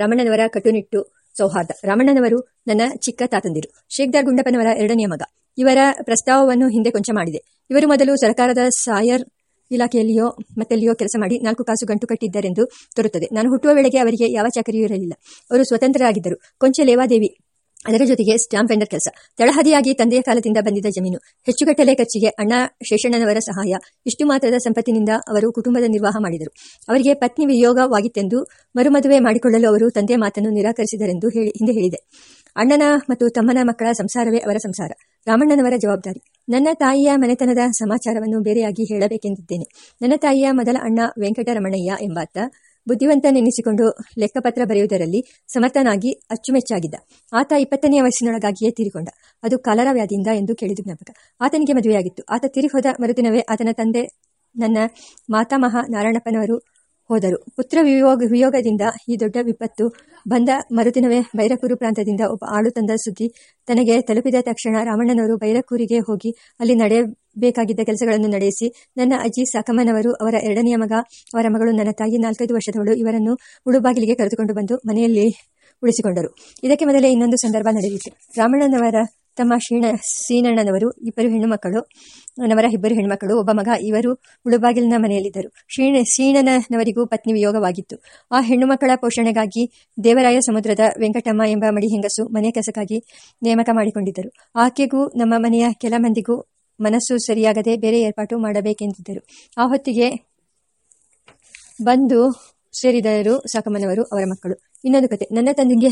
ರಾಮಣ್ಣನವರ ಕಟ್ಟುನಿಟ್ಟು ಸೌಹಾರ್ದ. ರಮಣ್ಣನವರು ನನ್ನ ಚಿಕ್ಕ ತಾತಂದಿರು. ಶೇಖ್ದಾರ್ ಗುಂಡಪ್ಪನವರ ಎರಡನೆಯ ಮಗ. ಇವರ ಪ್ರಸ್ತಾವವನ್ನು ಹಿಂದೆ ಕೊಂಚ ಮಾಡಿದೆ. ಇವರು ಮೊದಲು ಸರ್ಕಾರದ ಸಾಯರ್ ಇಲಾಖೆಯಲ್ಲಿಯೋ ಮತ್ತೆಲ್ಲಿಯೋ ಕೆಲಸ ಮಾಡಿ ನಾಲ್ಕು ಕಾಸು ಗಂಟು ಕಟ್ಟಿದ್ದಾರೆಂದು ತೋರುತ್ತದೆ. ನಾನು ಹುಟ್ಟುವ ವೇಳೆಗೆ ಅವರಿಗೆ ಯಾವ ಚಾಕರಿಯೂ ಇರಲಿಲ್ಲ. ಅವರು ಸ್ವತಂತ್ರರಾಗಿದ್ದರು. ಕೊಂಚ ಲೇವಾದೇವಿ ಅದರ ಜೊತೆಗೆ ಸ್ಟಾಂಪ್ ವೆಂಡರ್ ಕೆಲಸ. ತಳಹದಿಯಾಗಿ ತಂದೆಯ ಕಾಲದಿಂದ ಬಂದಿದ್ದ ಜಮೀನು. ಹೆಚ್ಚುಗಟ್ಟಲೆ ಖರ್ಚಿಗೆ ಅಣ್ಣ ಶೇಷಣ್ಣನವರ ಸಹಾಯ. ಇಷ್ಟು ಮಾತ್ರದ ಸಂಪತ್ತಿನಿಂದ ಅವರು ಕುಟುಂಬದ ನಿರ್ವಾಹ ಮಾಡಿದರು. ಅವರಿಗೆ ಪತ್ನಿ ವಿಯೋಗವಾಗಿತ್ತೆಂದು ಮರುಮದುವೆ ಮಾಡಿಕೊಳ್ಳಲು ಅವರು ತಂದೆಯ ಮಾತನ್ನು ನಿರಾಕರಿಸಿದರೆಂದು ಹೇಳಿ, ಹಿಂದೆ ಹೇಳಿದೆ. ಅಣ್ಣನ ಮತ್ತು ತಮ್ಮನ ಮಕ್ಕಳ ಸಂಸಾರವೇ ಅವರ ಸಂಸಾರ. ರಾಮಣ್ಣನವರ ಜವಾಬ್ದಾರಿ. ನನ್ನ ತಾಯಿಯ ಮನೆತನದ ಸಮಾಚಾರವನ್ನು ಬೇರೆಯಾಗಿ ಹೇಳಬೇಕೆಂದಿದ್ದೇನೆ. ನನ್ನ ತಾಯಿಯ ಮೊದಲ ಅಣ್ಣ ವೆಂಕಟರಮಣಯ್ಯ ಎಂಬಾತ ಬುದ್ಧಿವಂತನೆನಿಸಿಕೊಂಡು ಲೆಕ್ಕಪತ್ರ ಬರೆಯುವುದರಲ್ಲಿ ಸಮರ್ಥನಾಗಿ ಅಚ್ಚುಮೆಚ್ಚಾಗಿದ್ದ. ಆತ ಇಪ್ಪತ್ತನೆಯ ವಯಸ್ಸಿನೊಳಗಾಗಿಯೇ ತೀರಿಕೊಂಡ. ಅದು ಕಲರ ವ್ಯಾಧಿಯಿಂದ ಎಂದು ಕೇಳಿದ ಜ್ಞಾಪಕ. ಆತನಿಗೆ ಮದುವೆಯಾಗಿತ್ತು. ಆತ ತೀರಿಹೋದ ಮರುದಿನವೇ ಆತನ ತಂದೆ, ನನ್ನ ಮಾತಾಮಹ ನಾರಾಯಣಪ್ಪನವರು ಹೋದರು. ಪುತ್ರ ವಿಯೋಗ ವಿಯೋಗದಿಂದ ಈ ದೊಡ್ಡ ವಿಪತ್ತು ಬಂದ ಮರುದಿನವೇ ಬೈರಕೂರು ಪ್ರಾಂತದಿಂದ ಒಬ್ಬ ಆಳು ತಂದ ಸುದ್ದಿ ತನಗೆ ತಲುಪಿದ ತಕ್ಷಣ ರಾಮಣ್ಣನವರು ಬೈರಕೂರಿಗೆ ಹೋಗಿ ಅಲ್ಲಿ ನಡೆಯಬೇಕಾಗಿದ್ದ ಕೆಲಸಗಳನ್ನು ನಡೆಸಿ, ನನ್ನ ಅಜ್ಜಿ ಸಾಕಮ್ಮನವರು, ಅವರ ಎರಡನೆಯ ಮಗ, ಅವರ ಮಗಳು, ನನ್ನ ತಾಯಿ ನಾಲ್ಕೈದು ವರ್ಷದವಳು, ಇವರನ್ನು ಉಳುಬಾಗಿಲಿಗೆ ಕರೆದುಕೊಂಡು ಬಂದು ಮನೆಯಲ್ಲಿ ಉಳಿಸಿಕೊಂಡರು. ಇದಕ್ಕೆ ಮೊದಲೇ ಇನ್ನೊಂದು ಸಂದರ್ಭ ನಡೆಯಿತು. ರಾಮಣ್ಣನವರ ತಮ್ಮ ಶ್ರೀಣ ಸೀನಣ್ಣನವರು, ಇಬ್ಬರು ಹೆಣ್ಣುಮಕ್ಕಳು, ನವರ ಇಬ್ಬರು ಹೆಣ್ಣುಮಕ್ಕಳು, ಒಬ್ಬ ಮಗ, ಇವರು ಉಳುಬಾಗಿಲಿನ ಮನೆಯಲ್ಲಿದ್ದರು. ಶ್ರೀಣ ಸೀಣನವರಿಗೂ ಪತ್ನಿ ವಿಯೋಗವಾಗಿತ್ತು. ಆ ಹೆಣ್ಣುಮಕ್ಕಳ ಪೋಷಣೆಗಾಗಿ ದೇವರಾಯ ಸಮುದ್ರದ ವೆಂಕಟಮ್ಮ ಎಂಬ ಮಡಿ ಹೆಂಗಸು ಮನೆ ಕೆಲಸಕ್ಕಾಗಿ ನೇಮಕ ಮಾಡಿಕೊಂಡಿದ್ದರು. ಆಕೆಗೂ ನಮ್ಮ ಮನೆಯ ಕೆಲ ಮಂದಿಗೂ ಮನಸ್ಸು ಸರಿಯಾಗದೆ ಬೇರೆ ಏರ್ಪಾಟು ಮಾಡಬೇಕೆಂದಿದ್ದರು. ಆ ಹೊತ್ತಿಗೆ ಬಂದು ಸೇರಿದರು ಸಾಕಮ್ಮನವರು ಅವರ ಮಕ್ಕಳು. ಇನ್ನೊಂದು ಕತೆ. ನನ್ನ ತಂದೆಗೆ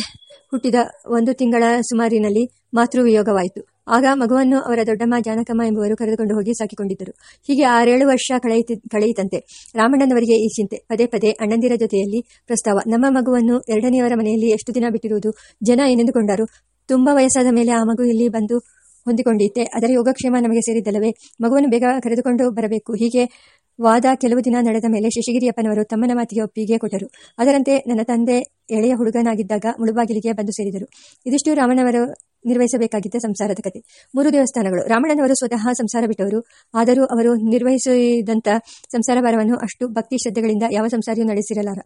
ಹುಟ್ಟಿದ ಒಂದು ತಿಂಗಳ ಸುಮಾರಿನಲ್ಲಿ ಮಾತೃವಿಯೋಗವಾಯಿತು. ಆಗ ಮಗುವನ್ನು ಅವರ ದೊಡ್ಡಮ್ಮ ಜಾನಕಮ್ಮ ಎಂಬುವರು ಕರೆದುಕೊಂಡು ಹೋಗಿ ಸಾಕಿಕೊಂಡಿದ್ದರು. ಹೀಗೆ ಆರೇಳು ವರ್ಷ ಕಳೆಯಿತಿ, ಕಳೆಯಿತಂತೆ. ರಾಮಣ್ಣನವರಿಗೆ ಈ ಚಿಂತೆ. ಪದೇ ಪದೇ ಅಣ್ಣಂದಿರ ಜೊತೆಯಲ್ಲಿ ಪ್ರಸ್ತಾವ. ನಮ್ಮ ಮಗುವನ್ನು ಎರಡನೆಯವರ ಮನೆಯಲ್ಲಿ ಎಷ್ಟು ದಿನ ಬಿಟ್ಟಿರುವುದು ಜನ ಏನೆಂದುಕೊಂಡರು. ತುಂಬಾ ವಯಸ್ಸಾದ ಮೇಲೆ ಆ ಮಗು ಇಲ್ಲಿ ಬಂದು ಹೊಂದಿಕೊಂಡಿದ್ದೆ. ಅದರ ಯೋಗಕ್ಷೇಮ ನಮಗೆ ಸೇರಿದ್ದಲ್ಲವೇ. ಮಗುವನ್ನು ಬೇಗ ಕರೆದುಕೊಂಡು ಬರಬೇಕು. ಹೀಗೆ ವಾದ ಕೆಲವು ದಿನ ನಡೆದ ಮೇಲೆ ಶಶಿಗಿರಿಯಪ್ಪನವರು ತಮ್ಮನ ಮಾತಿಗೆ ಒಪ್ಪಿಗೆ ಕೊಟ್ಟರು. ಅದರಂತೆ ನನ್ನ ತಂದೆ ಎಳೆಯ ಹುಡುಗನಾಗಿದ್ದಾಗ ಮುಳುಬಾಗಿಲಿಗೆ ಬಂದು ಸೇರಿದರು. ಇದಿಷ್ಟು ರಾಮಣ್ಣವರು ನಿರ್ವಹಿಸಬೇಕಾಗಿದ್ದ ಸಂಸಾರದ ಕತೆ. ಮೂರು ದೇವಸ್ಥಾನಗಳು. ರಾಮಣ್ಣನವರು ಸ್ವತಃ ಸಂಸಾರ ಬಿಟ್ಟವರು. ಆದರೂ ಅವರು ನಿರ್ವಹಿಸಿದಂಥ ಸಂಸಾರ ಭಾರವನ್ನು ಅಷ್ಟು ಭಕ್ತಿ ಶ್ರದ್ಧೆಗಳಿಂದ ಯಾವ ಸಂಸಾರಿಯೂ ನಡೆಸಿರಲಾರ.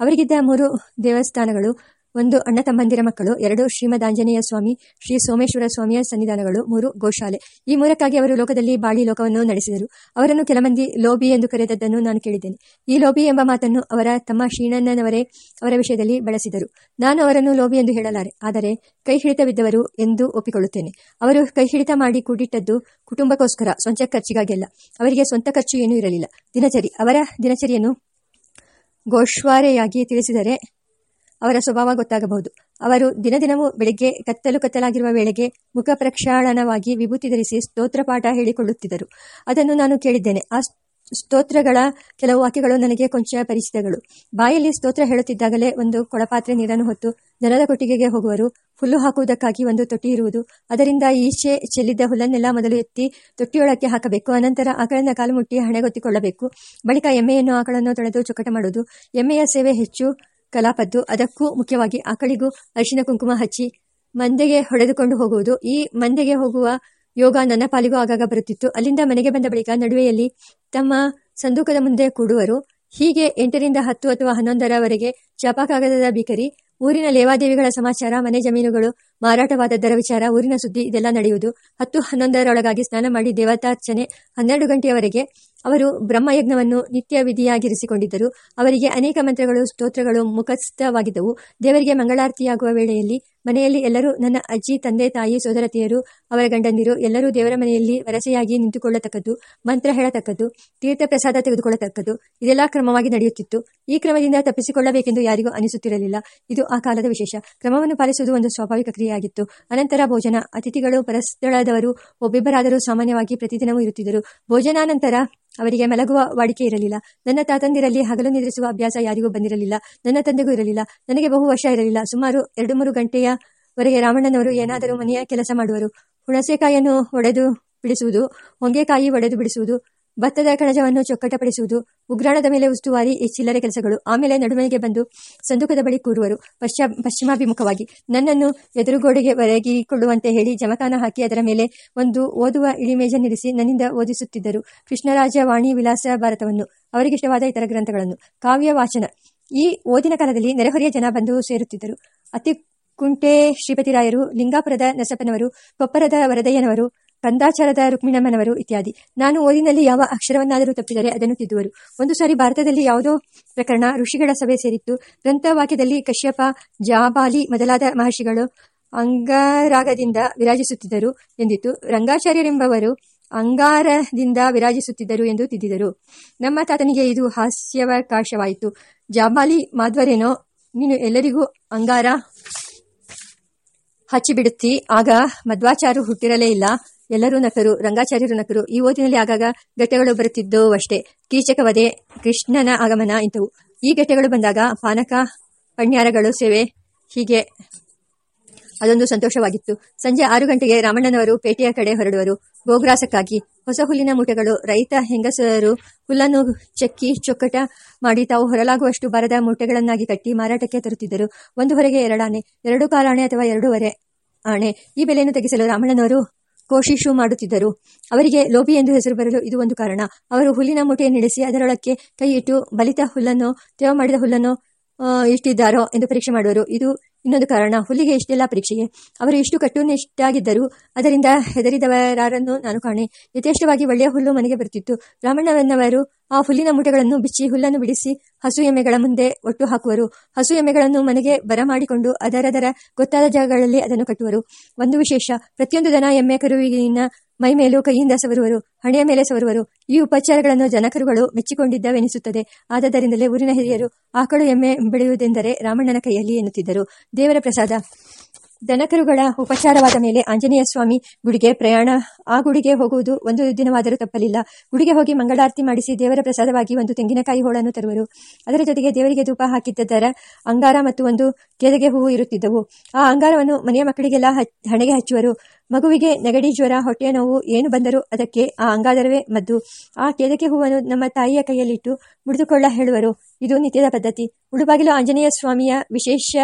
ಅವರಿಗಿದ್ದ ಮೂರು ದೇವಸ್ಥಾನಗಳು ಒಂದು ಅಣ್ಣ ತಮ್ಮಂದಿರ ಮಕ್ಕಳು, ಎರಡು ಶ್ರೀಮದಾಂಜನೇಯ ಸ್ವಾಮಿ, ಶ್ರೀ ಸೋಮೇಶ್ವರ ಸ್ವಾಮಿಯ ಸನ್ನಿಧಾನಗಳು, ಮೂರು ಗೋಶಾಲೆ. ಈ ಮೂರಕ್ಕಾಗಿ ಅವರು ಲೋಕದಲ್ಲಿ ಬಾಳಿ ಲೋಕವನ್ನು ನಡೆಸಿದರು. ಅವರನ್ನು ಕೆಲ ಮಂದಿ ಲೋಬಿ ಎಂದು ಕರೆದದ್ದನ್ನು ನಾನು ಕೇಳಿದ್ದೇನೆ. ಈ ಲೋಬಿ ಎಂಬ ಮಾತನ್ನು ಅವರ ತಮ್ಮ ಶ್ರೀನಣ್ಣನವರೇ ಅವರ ವಿಷಯದಲ್ಲಿ ಬಳಸಿದರು. ನಾನು ಅವರನ್ನು ಲೋಬಿ ಎಂದು ಹೇಳಲಾರೆ. ಆದರೆ ಕೈ ಹಿಡಿತವಿದ್ದವರು ಎಂದು ಒಪ್ಪಿಕೊಳ್ಳುತ್ತೇನೆ. ಅವರು ಕೈ ಹಿಡಿತ ಮಾಡಿ ಕೂಡಿಟ್ಟದ್ದು ಕುಟುಂಬಕ್ಕೋಸ್ಕರ, ಸ್ವಂತ ಖರ್ಚಿಗಾಗಿಲ್ಲ. ಅವರಿಗೆ ಸ್ವಂತ ಖರ್ಚು ಏನೂ ಇರಲಿಲ್ಲ. ದಿನಚರಿ, ಅವರ ದಿನಚರಿಯನ್ನು ಗೋಶ್ವಾರೆಯಾಗಿ ತಿಳಿಸಿದರೆ ಅವರ ಸ್ವಭಾವ ಗೊತ್ತಾಗಬಹುದು. ಅವರು ದಿನದಿನವೂ ಬೆಳಿಗ್ಗೆ ಕತ್ತಲು ಕತ್ತಲಾಗಿರುವ ವೇಳೆಗೆ ಮುಖ ಪ್ರಕ್ಷಾಳನವಾಗಿ ವಿಭೂತಿ ಧರಿಸಿ ಸ್ತೋತ್ರ ಪಾಠ ಹೇಳಿಕೊಳ್ಳುತ್ತಿದ್ದರು. ಅದನ್ನು ನಾನು ಕೇಳಿದ್ದೇನೆ. ಆ ಸ್ತೋತ್ರಗಳ ಕೆಲವು ವಾಕ್ಯಗಳು ನನಗೆ ಕೊಂಚ ಪರಿಚಿತಗಳು. ಬಾಯಲ್ಲಿ ಸ್ತೋತ್ರ ಹೇಳುತ್ತಿದ್ದಾಗಲೇ ಒಂದು ಕೊಳಪಾತ್ರೆ ನೀರನ್ನು ಹೊತ್ತು ಜನರ ಕೊಟ್ಟಿಗೆಗೆ ಹೋಗುವರು. ಹುಲ್ಲು ಹಾಕುವುದಕ್ಕಾಗಿ ಒಂದು ತೊಟ್ಟಿ ಇರುವುದು. ಅದರಿಂದ ಈಚೆ ಚೆಲ್ಲಿದ್ದ ಹುಲ್ಲನ್ನೆಲ್ಲ ಮೊದಲು ಎತ್ತಿ ತೊಟ್ಟಿಯೊಳಕ್ಕೆ ಹಾಕಬೇಕು. ಅನಂತರ ಆಕಳನ್ನ ಕಾಲು ಮುಟ್ಟಿ ಹಣೆಗೊತ್ತಿಕೊಳ್ಳಬೇಕು. ಬಳಿಕ ಎಮ್ಮೆಯನ್ನು ಆಕಳನ್ನು ತೊಳೆದು ಚೊಕಟ ಮಾಡುವುದು. ಎಮ್ಮೆಯ ಸೇವೆ ಹೆಚ್ಚು. ಕಲಾಪದ್ದು ಅದಕ್ಕೂ ಮುಖ್ಯವಾಗಿ ಆಕಳಿಗೂ ಅರಿಶಿನ ಕುಂಕುಮ ಹಚ್ಚಿ ಮಂದೆಗೆ ಹೊಡೆದುಕೊಂಡು ಹೋಗುವುದು. ಈ ಮಂದೆಗೆ ಹೋಗುವ ಯೋಗ ನನ್ನ ಪಾಲಿಗೂ ಆಗಾಗ ಬರುತ್ತಿತ್ತು. ಅಲ್ಲಿಂದ ಮನೆಗೆ ಬಂದ ಬಳಿಕ ನಡುವೆಯಲ್ಲಿ ತಮ್ಮ ಸಂದೂಕದ ಮುಂದೆ ಕೂಡುವರು. ಹೀಗೆ ಎಂಟರಿಂದ ಹತ್ತು ಅಥವಾ ಹನ್ನೊಂದರವರೆಗೆ ಚಾಪಾಕಾಗದದ ಬೀಕರಿ ಊರಿನ ಲೇವಾದೇವಿಗಳ ಸಮಾಚಾರ, ಮನೆ ಜಮೀನುಗಳು, ಮಾರಾಟವಾದ ದರ ವಿಚಾರ, ಊರಿನ ಸುದ್ದಿ ಇದೆಲ್ಲ ನಡೆಯುವುದು. ಹತ್ತು ಹನ್ನೊಂದರೊಳಗಾಗಿ ಸ್ನಾನ ಮಾಡಿ ದೇವತಾರ್ಚನೆ ಹನ್ನೆರಡು ಗಂಟೆಯವರೆಗೆ ಅವರು ಬ್ರಹ್ಮಯಜ್ಞವನ್ನು ನಿತ್ಯ ವಿಧಿಯಾಗಿರಿಸಿಕೊಂಡಿದ್ದರು ಅವರಿಗೆ ಅನೇಕ ಮಂತ್ರಗಳು, ಸ್ತೋತ್ರಗಳು ಮುಖಸ್ಥವಾಗಿದ್ದವು. ದೇವರಿಗೆ ಮಂಗಳಾರತಿಯಾಗುವ ವೇಳೆಯಲ್ಲಿ ಮನೆಯಲ್ಲಿ ಎಲ್ಲರೂ, ನನ್ನ ಅಜ್ಜಿ, ತಂದೆ, ತಾಯಿ, ಸೋದರತಿಯರು, ಅವರ ಗಂಡಂದಿರು ಎಲ್ಲರೂ ದೇವರ ಮನೆಯಲ್ಲಿ ವರಸೆಯಾಗಿ ನಿಂತುಕೊಳ್ಳತಕ್ಕದ್ದು, ಮಂತ್ರ ಹೇಳತಕ್ಕದ್ದು ತೀರ್ಥ ಪ್ರಸಾದ ತೆಗೆದುಕೊಳ್ಳತಕ್ಕದ್ದು, ಇದೆಲ್ಲ ಕ್ರಮವಾಗಿ ನಡೆಯುತ್ತಿತ್ತು. ಈ ಕ್ರಮದಿಂದ ತಪ್ಪಿಸಿಕೊಳ್ಳಬೇಕೆಂದು ಯಾರಿಗೂ ಅನಿಸುತ್ತಿರಲಿಲ್ಲ. ಇದು ಆ ಕಾಲದ ವಿಶೇಷ. ಕ್ರಮವನ್ನು ಪಾಲಿಸುವುದು ಒಂದು ಸ್ವಾಭಾವಿಕ ಕ್ರಿಯೆಯಾಗಿತ್ತು. ಅನಂತರ ಭೋಜನ. ಅತಿಥಿಗಳು ಪರಸ್ಥಳದವರು ಒಬ್ಬಿಬ್ಬರಾದರೂ ಸಾಮಾನ್ಯವಾಗಿ ಪ್ರತಿದಿನವೂ ಇರುತ್ತಿದ್ದರು. ಭೋಜನಾನಂತರ ಅವರಿಗೆ ಮಲಗುವ ವಾಡಿಕೆ ಇರಲಿಲ್ಲ. ನನ್ನ ತಾತಂದಿರಲ್ಲಿ ಹಗಲು ನಿದ್ರಿಸುವ ಅಭ್ಯಾಸ ಯಾರಿಗೂ ಬಂದಿರಲಿಲ್ಲ. ನನ್ನ ತಂದೆಗೂ ಇರಲಿಲ್ಲ. ನನಗೆ ಬಹು ವರ್ಷ ಇರಲಿಲ್ಲ. ಸುಮಾರು ಎರಡು ಮೂರು ಗಂಟೆಯವರೆಗೆ ರಾಮಣ್ಣನವರು ಏನಾದರೂ ಮನೆಯ ಕೆಲಸ ಮಾಡುವರು. ಹುಣಸೆಕಾಯಿಯನ್ನು ಒಡೆದು ಬಿಡಿಸುವುದು, ಹೊಂಗೆಕಾಯಿ ಒಡೆದು ಬಿಡಿಸುವುದು ಭತ್ತದ ಕಣಜವನ್ನು ಚೊಕ್ಕಟಪಡಿಸುವುದು, ಉಗ್ರಾಣದ ಮೇಲೆ ಉಸ್ತುವಾರಿ ಈ ಚಿಲ್ಲರೆ ಕೆಲಸಗಳು, ಆಮೇಲೆ ನಡುಮನೆಗೆ ಬಂದು ಸಂದುಕದ ಬಳಿ ಕೂರುವರು. ಪಶ್ಚ, ಪಶ್ಚಿಮಾಭಿಮುಖವಾಗಿ, ನನ್ನನ್ನು ಎದುರುಗೋಡೆಗೆ ಒರಗಿಕೊಳ್ಳುವಂತೆ ಹೇಳಿ ಜಮಖಾನ ಹಾಕಿ ಅದರ ಮೇಲೆ ಒಂದು ಓದುವ ಇಳಿಮೇಜನ್ನಿರಿಸಿ ನನ್ನಿಂದ ಓದಿಸುತ್ತಿದ್ದರು. ಕೃಷ್ಣರಾಜ ವಾಣಿ ವಿಲಾಸ ಭಾರತವನ್ನು ಅವರಿಗಿಷ್ಟವಾದ ಇತರ ಗ್ರಂಥಗಳನ್ನು. ಕಾವ್ಯ ವಾಚನ. ಈ ಓದಿನ ಕಾಲದಲ್ಲಿ ನೆರೆಹೊರೆಯ ಜನ ಬಂದು ಸೇರುತ್ತಿದ್ದರು. ಅತಿ ಕುಂಟೆ ಶ್ರೀಪತಿರಾಯರು ಲಿಂಗಾಪುರದ ನರಸಪ್ಪನವರು, ಕೊಪ್ಪರದ ವರದಯ್ಯನವರು ಕಂದಾಚಾರದ ರುಕ್ಮಿಣಮ್ಮನವರು ಇತ್ಯಾದಿ. ನಾನು ಓದಿನಲ್ಲಿ ಯಾವ ಅಕ್ಷರವನ್ನಾದರೂ ತಪ್ಪಿದರೆ ಅದನ್ನು ತಿದ್ದುವರು. ಒಂದು ಸಾರಿ ಭಾರತದಲ್ಲಿ ಯಾವುದೋ ಪ್ರಕರಣ ಋಷಿಗಳ ಸಭೆ ಸೇರಿತ್ತು. ಗ್ರಂಥವಾಕ್ಯದಲ್ಲಿ ಕಶ್ಯಪ, ಜಾಬಾಲಿ ಮೊದಲಾದ ಮಹರ್ಷಿಗಳು ಅಂಗರಾಗದಿಂದ ವಿರಾಜಿಸುತ್ತಿದ್ದರು ಎಂದಿತ್ತು. ರಂಗಾಚಾರ್ಯರೆಂಬವರು ಅಂಗಾರದಿಂದ ವಿರಾಜಿಸುತ್ತಿದ್ದರು ಎಂದು ತಿದ್ದಿದರು. ನಮ್ಮ ತಾತನಿಗೆ ಇದು ಹಾಸ್ಯಾವಕಾಶವಾಯಿತು. ಜಾಬಾಲಿ ಮಾಧ್ವರೇನೋ, ನೀನು ಎಲ್ಲರಿಗೂ ಅಂಗಾರ ಹಚ್ಚಿಬಿಡುತ್ತಿ. ಆಗ ಮಧ್ವಾಚಾರು ಹುಟ್ಟಿರಲೇ ಇಲ್ಲ. ಎಲ್ಲರೂ ನಕರು, ರಂಗಾಚಾರ್ಯರು ನಕರು, ಈ ಓದಿನಲ್ಲಿ ಆಗಾಗ ಘಟ್ಟಗಳು ಬರುತ್ತಿದ್ದವು ಅಷ್ಟೇ. ಕೀಚಕ ವಧೆ, ಕೃಷ್ಣನ ಆಗಮನ ಇಂಥವು. ಈ ಘಟ್ಟಗಳು ಬಂದಾಗ ಪಾನಕ, ಪಣ್ಯಾರಗಳು ಸೇವೆ, ಹೀಗೆ ಅದೊಂದು ಸಂತೋಷವಾಗಿತ್ತು. ಸಂಜೆ ಆರು ಗಂಟೆಗೆ ರಾಮಣ್ಣನವರು ಪೇಟೆಯ ಕಡೆ ಹೊರಡುವರು. ಗೋಗ್ರಾಸಕ್ಕಾಗಿ ಹೊಸ ಹುಲ್ಲಿನ ಮೂಟೆಗಳು, ರೈತ ಹೆಂಗಸರು ಹುಲ್ಲನ್ನು ಚಕ್ಕಿ, ಚೊಕ್ಕಟ ಮಾಡಿ ತಾವು ಹೊರಲಾಗುವಷ್ಟು ಬರದ ಮೂಟೆಗಳನ್ನಾಗಿ ಕಟ್ಟಿ ಮಾರಾಟಕ್ಕೆ ತರುತ್ತಿದ್ದರು. ಒಂದು ಹೊರೆಗೆ ಎರಡಾಣೆ ಎರಡು ಕಾಲಾಣೆ ಅಥವಾ ಎರಡೂವರೆ ಆಣೆ. ಈ ಬೆಲೆಯನ್ನು ತೆಗೆಸಲು ರಾಮಣ್ಣನವರು ಕೋಶಿಶು ಮಾಡುತ್ತಿದ್ದರು. ಅವರಿಗೆ ಲೋಬಿ ಎಂದು ಹೆಸರು ಬರಲು ಇದು ಒಂದು ಕಾರಣ. ಅವರು ಹುಲ್ಲಿನ ಮೂಟೆಯನ್ನು ನಡೆಸಿ ಅದರೊಳಕ್ಕೆ ಕೈ ಇಟ್ಟು ಬಲಿತ ಹುಲ್ಲನ್ನು, ತೇವ ಮಾಡಿದ ಹುಲ್ಲನ್ನು ಇಟ್ಟಿದ್ದಾರೋ ಎಂದು ಪರೀಕ್ಷೆ ಮಾಡುವರು. ಇದು ಇನ್ನೊಂದು ಕಾರಣ, ಹುಲಿಗೆ ಇಷ್ಟೆಲ್ಲ ಪರೀಕ್ಷೆಗೆ? ಅವರು ಎಷ್ಟು ಕಟ್ಟುನಿಷ್ಟಾಗಿದ್ದರು ಅದರಿಂದ ಹೆದರಿದವರಾರನ್ನು ನಾನು ಕಾಣೆ. ಯಥೇಷ್ಟವಾಗಿ ಒಳ್ಳೆಯ ಹುಲ್ಲು ಮನೆಗೆ ಬರುತ್ತಿತ್ತು ರಾಮಣ್ಣನವರು ಆ ಹುಲ್ಲಿನ ಮೂಟೆಗಳನ್ನು ಬಿಚ್ಚಿ, ಹುಲ್ಲನ್ನು ಬಿಡಿಸಿ ಹಸು ಎಮ್ಮೆಗಳ ಮುಂದೆ ಒಟ್ಟು ಹಾಕುವರು. ಹಸು ಎಮ್ಮೆಗಳನ್ನು ಮನೆಗೆ ಬರಮಾಡಿಕೊಂಡು ಅದರದರ ಗೊತ್ತಾದ ಜಾಗಗಳಲ್ಲಿ ಅದನ್ನು ಕಟ್ಟುವರು. ಒಂದು ವಿಶೇಷ, ಪ್ರತಿಯೊಂದು ದನ ಎಮ್ಮೆ, ಕರುವಿನ ಮೈ ಮೇಲೂ ಕೈಯಿಂದ ಸವರುವರು, ಹಣೆಯ ಮೇಲೆ ಸವರುವರು, ಈ ಉಪಚಾರಗಳನ್ನು ಜನಕರುಗಳು ಮೆಚ್ಚಿಕೊಂಡಿದ್ದವೆನಿಸುತ್ತದೆ. ಆದ್ದರಿಂದಲೇ ಊರಿನ ಹಿರಿಯರು ಆಕಳು ಎಮ್ಮೆ ಬೆಳೆಯುವುದೆಂದರೆ ರಾಮಣ್ಣನ ಕೈಯಲ್ಲಿ ಎನ್ನುತ್ತಿದ್ದರು. ದೇವರ ಪ್ರಸಾದ. ದನಕರುಗಳ ಉಪಚಾರವಾದ ಮೇಲೆ ಆಂಜನೇಯ ಸ್ವಾಮಿ ಗುಡಿಗೆ ಪ್ರಯಾಣ, ಆ ಗುಡಿಗೆ ಹೋಗುವುದು ಒಂದು ದಿನವಾದರೂ ತಪ್ಪಲಿಲ್ಲ. ಗುಡಿಗೆ ಹೋಗಿ ಮಂಗಳಾರತಿ ಮಾಡಿಸಿ ದೇವರ ಪ್ರಸಾದವಾಗಿ ಒಂದು ತೆಂಗಿನಕಾಯಿ ಹೋಳನ್ನು ತರುವರು. ಅದರ ಜೊತೆಗೆ ದೇವರಿಗೆ ಧೂಪ ಹಾಕಿದ್ದರ ಅಂಗಾರ ಮತ್ತು ಒಂದು ಕೆದಗೆ ಹೂವು ಇರುತ್ತಿದ್ದವು. ಆ ಅಂಗಾರವನ್ನು ಮನೆಯ ಮಕ್ಕಳಿಗೆಲ್ಲ ಹಣೆಗೆ ಹಚ್ಚುವರು. ಮಗುವಿಗೆ ನೆಗಡಿ, ಜ್ವರ ಹೊಟ್ಟೆಯ ನೋವು ಏನು ಬಂದರೂ ಅದಕ್ಕೆ ಆ ಅಂಗಾದರವೇ ಮದ್ದು. ಆ ಕೇದಕ್ಕೆ ಹೂವನ್ನು ನಮ್ಮ ತಾಯಿಯ ಕೈಯಲ್ಲಿಟ್ಟು ಮುಡಿದುಕೊಳ್ಳ ಹೇಳುವರು. ಇದು ನಿತ್ಯದ ಪದ್ಧತಿ. ಉಡುಬಾಗಿಲು ಆಂಜನೇಯ ಸ್ವಾಮಿಯ ವಿಶೇಷ